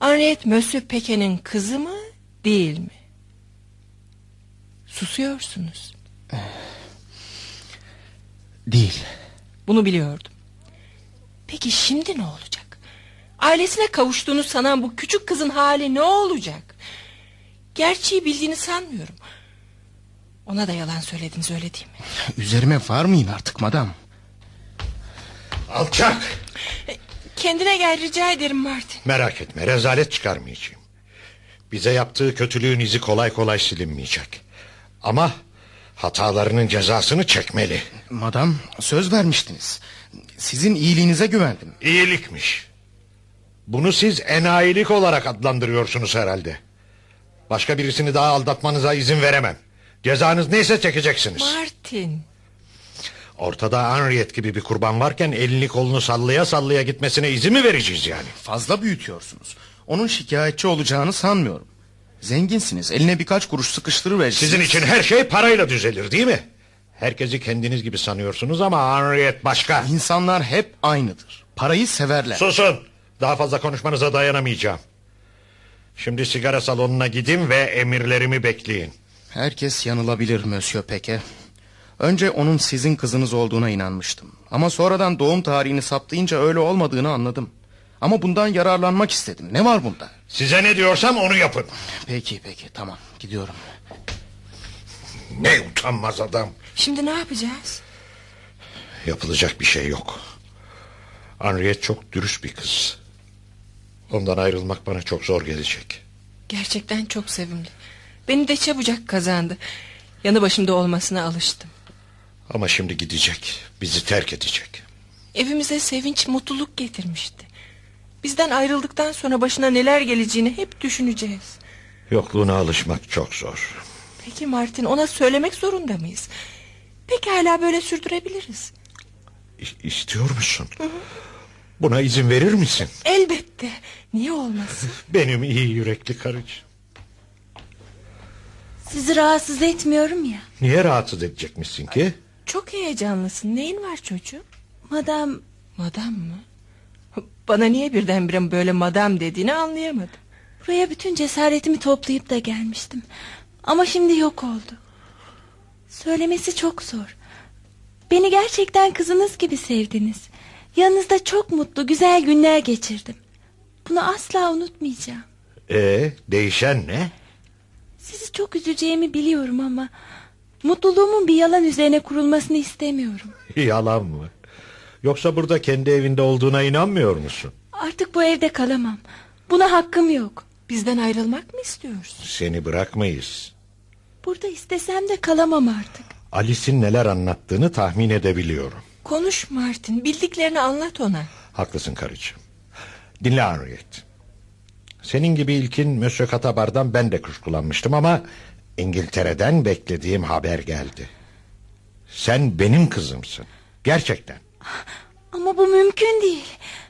Henriette Monsieur Peke'nin kızı mı değil mi? Susuyorsunuz. Değil. Bunu biliyordum. Peki şimdi ne olacak? Ailesine kavuştuğunu sanan bu küçük kızın hali ne olacak? Gerçeği bildiğini sanmıyorum. Ona da yalan söylediniz öyle değil mi? Üzerime varmayın artık madam. Alçak. Kendine gel rica ederim Martin. Merak etme rezalet çıkarmayacağım. Bize yaptığı kötülüğün izi kolay kolay silinmeyecek. Ama hatalarının cezasını çekmeli. Madam söz vermiştiniz. Sizin iyiliğinize güvendim. İyilikmiş. Bunu siz enayilik olarak adlandırıyorsunuz herhalde. Başka birisini daha aldatmanıza izin veremem. Cezanız neyse çekeceksiniz. Martin. Ortada Henriette gibi bir kurban varken elini kolunu sallaya sallaya gitmesine izin mi vereceğiz yani? Fazla büyütüyorsunuz. Onun şikayetçi olacağını sanmıyorum. Zenginsiniz. Eline birkaç kuruş sıkıştırıversiniz. Sizin için her şey parayla düzelir değil mi? Herkesi kendiniz gibi sanıyorsunuz ama Henriette başka. İnsanlar hep aynıdır. Parayı severler. Susun. Daha fazla konuşmanıza dayanamayacağım. Şimdi sigara salonuna gidin ve emirlerimi bekleyin. Herkes yanılabilir Monsieur Peke. Önce onun sizin kızınız olduğuna inanmıştım. Ama sonradan doğum tarihini saptayınca öyle olmadığını anladım. Ama bundan yararlanmak istedim. Ne var bunda? Size ne diyorsam onu yapın. Peki peki tamam gidiyorum. Ne utanmaz adam. Şimdi ne yapacağız? Yapılacak bir şey yok. Henriette çok dürüst bir kız. Ondan ayrılmak bana çok zor gelecek. Gerçekten çok sevimli. Beni de çabucak kazandı. Yanı başımda olmasına alıştım. Ama şimdi gidecek. Bizi terk edecek. Evimize sevinç, mutluluk getirmişti. Bizden ayrıldıktan sonra başına neler geleceğini hep düşüneceğiz. Yokluğuna alışmak çok zor. Peki Martin ona söylemek zorunda mıyız? Peki hala böyle sürdürebiliriz. İ- İstiyor musun? Buna izin verir misin? Elbette. Niye olmasın? Benim iyi yürekli karıcığım. Sizi rahatsız etmiyorum ya. Niye rahatsız edecekmişsin ki? Çok heyecanlısın. Neyin var çocuğum? Madam... Madam mı? Bana niye birdenbire böyle madam dediğini anlayamadım. Buraya bütün cesaretimi toplayıp da gelmiştim. Ama şimdi yok oldu. Söylemesi çok zor. Beni gerçekten kızınız gibi sevdiniz. Yanınızda çok mutlu, güzel günler geçirdim. Bunu asla unutmayacağım. Ee, değişen ne? Sizi çok üzeceğimi biliyorum ama... Mutluluğumun bir yalan üzerine kurulmasını istemiyorum. <laughs> Yalan mı? Yoksa burada kendi evinde olduğuna inanmıyor musun? Artık bu evde kalamam. Buna hakkım yok. Bizden ayrılmak mı istiyorsun? Seni bırakmayız. Burada istesem de kalamam artık. Alice'in neler anlattığını tahmin edebiliyorum. Konuş Martin. Bildiklerini anlat ona. Haklısın karıcığım. Dinle Henriette. Senin gibi ilkin Monsieur Katabar'dan ben de kuşkulanmıştım ama... İngiltere'den beklediğim haber geldi. Sen benim kızımsın. Gerçekten. Ama bu mümkün değil.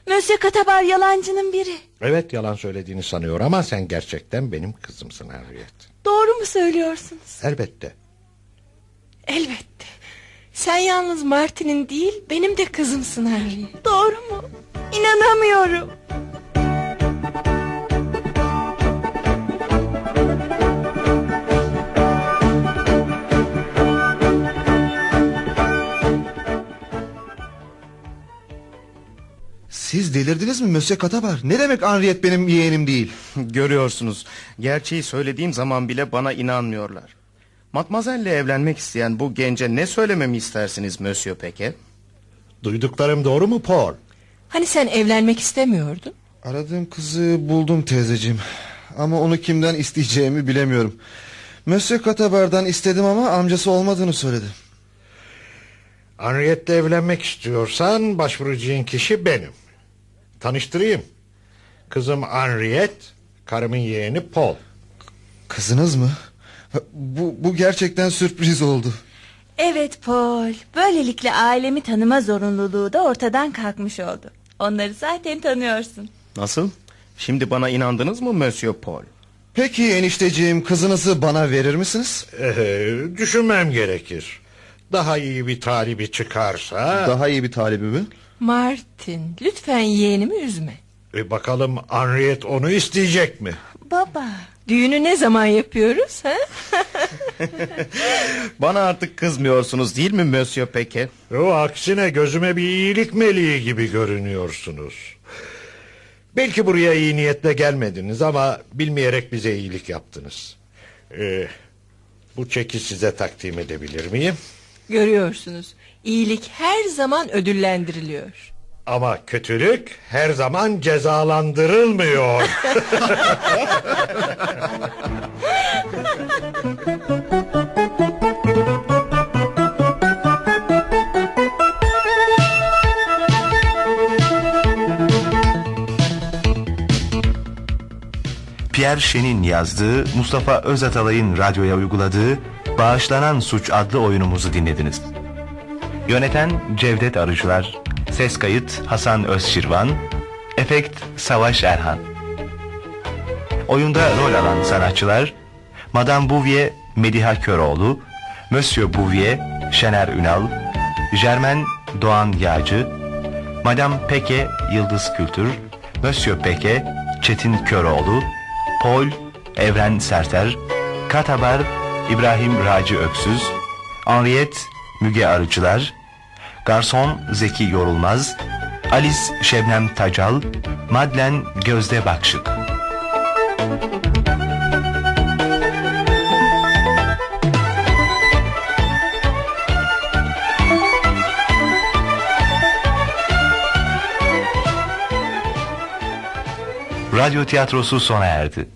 Monsieur Katabar yalancının biri. Evet yalan söylediğini sanıyor ama sen gerçekten benim kızımsın Henriette. Doğru mu söylüyorsunuz? Elbette. Elbette. Sen yalnız Martin'in değil benim de kızımsın Henry. Doğru mu? İnanamıyorum. Siz delirdiniz mi Mösyö Katabar? Ne demek Henriette benim yeğenim değil? <laughs> Görüyorsunuz. Gerçeği söylediğim zaman bile bana inanmıyorlar. Matmazel'le evlenmek isteyen bu gence ne söylememi istersiniz Monsieur Peke? Duyduklarım doğru mu Paul? Hani sen evlenmek istemiyordun? Aradığım kızı buldum teyzeciğim. Ama onu kimden isteyeceğimi bilemiyorum. Mösyö Katabar'dan istedim ama amcası olmadığını söyledi. Henriette'le evlenmek istiyorsan başvuracağın kişi benim. Tanıştırayım. Kızım Henriette, karımın yeğeni Paul. Kızınız mı? Bu, bu gerçekten sürpriz oldu. Evet Paul. Böylelikle ailemi tanıma zorunluluğu da ortadan kalkmış oldu. Onları zaten tanıyorsun. Nasıl? Şimdi bana inandınız mı Monsieur Paul? Peki enişteciğim kızınızı bana verir misiniz? Ee, düşünmem gerekir. Daha iyi bir talibi çıkarsa... Daha iyi bir talibi mi? Martin lütfen yeğenimi üzme. E bakalım Henriette onu isteyecek mi? Baba. Düğünü ne zaman yapıyoruz ha? <laughs> Bana artık kızmıyorsunuz değil mi Monsieur Peke? O aksine gözüme bir iyilik meleği gibi görünüyorsunuz. Belki buraya iyi niyetle gelmediniz ama bilmeyerek bize iyilik yaptınız. Ee, bu çeki size takdim edebilir miyim? Görüyorsunuz. İyilik her zaman ödüllendiriliyor. Ama kötülük her zaman cezalandırılmıyor. <laughs> Pierre Şen'in yazdığı, Mustafa Özatalay'ın radyoya uyguladığı Bağışlanan Suç adlı oyunumuzu dinlediniz. Yöneten Cevdet Arıcılar, ses kayıt Hasan Özşirvan, efekt Savaş Erhan. Oyunda rol alan sanatçılar, Madame Bouvier Mediha Köroğlu, Monsieur Bouvier Şener Ünal, Germain Doğan Yağcı, Madame Peke Yıldız Kültür, Monsieur Peke Çetin Köroğlu, Paul Evren Serter, Katabar İbrahim Raci Öksüz, Henriette Müge Arıcılar, Garson Zeki Yorulmaz, Alice Şebnem Tacal, Madlen Gözde Bakşık. Radyo tiyatrosu sona erdi.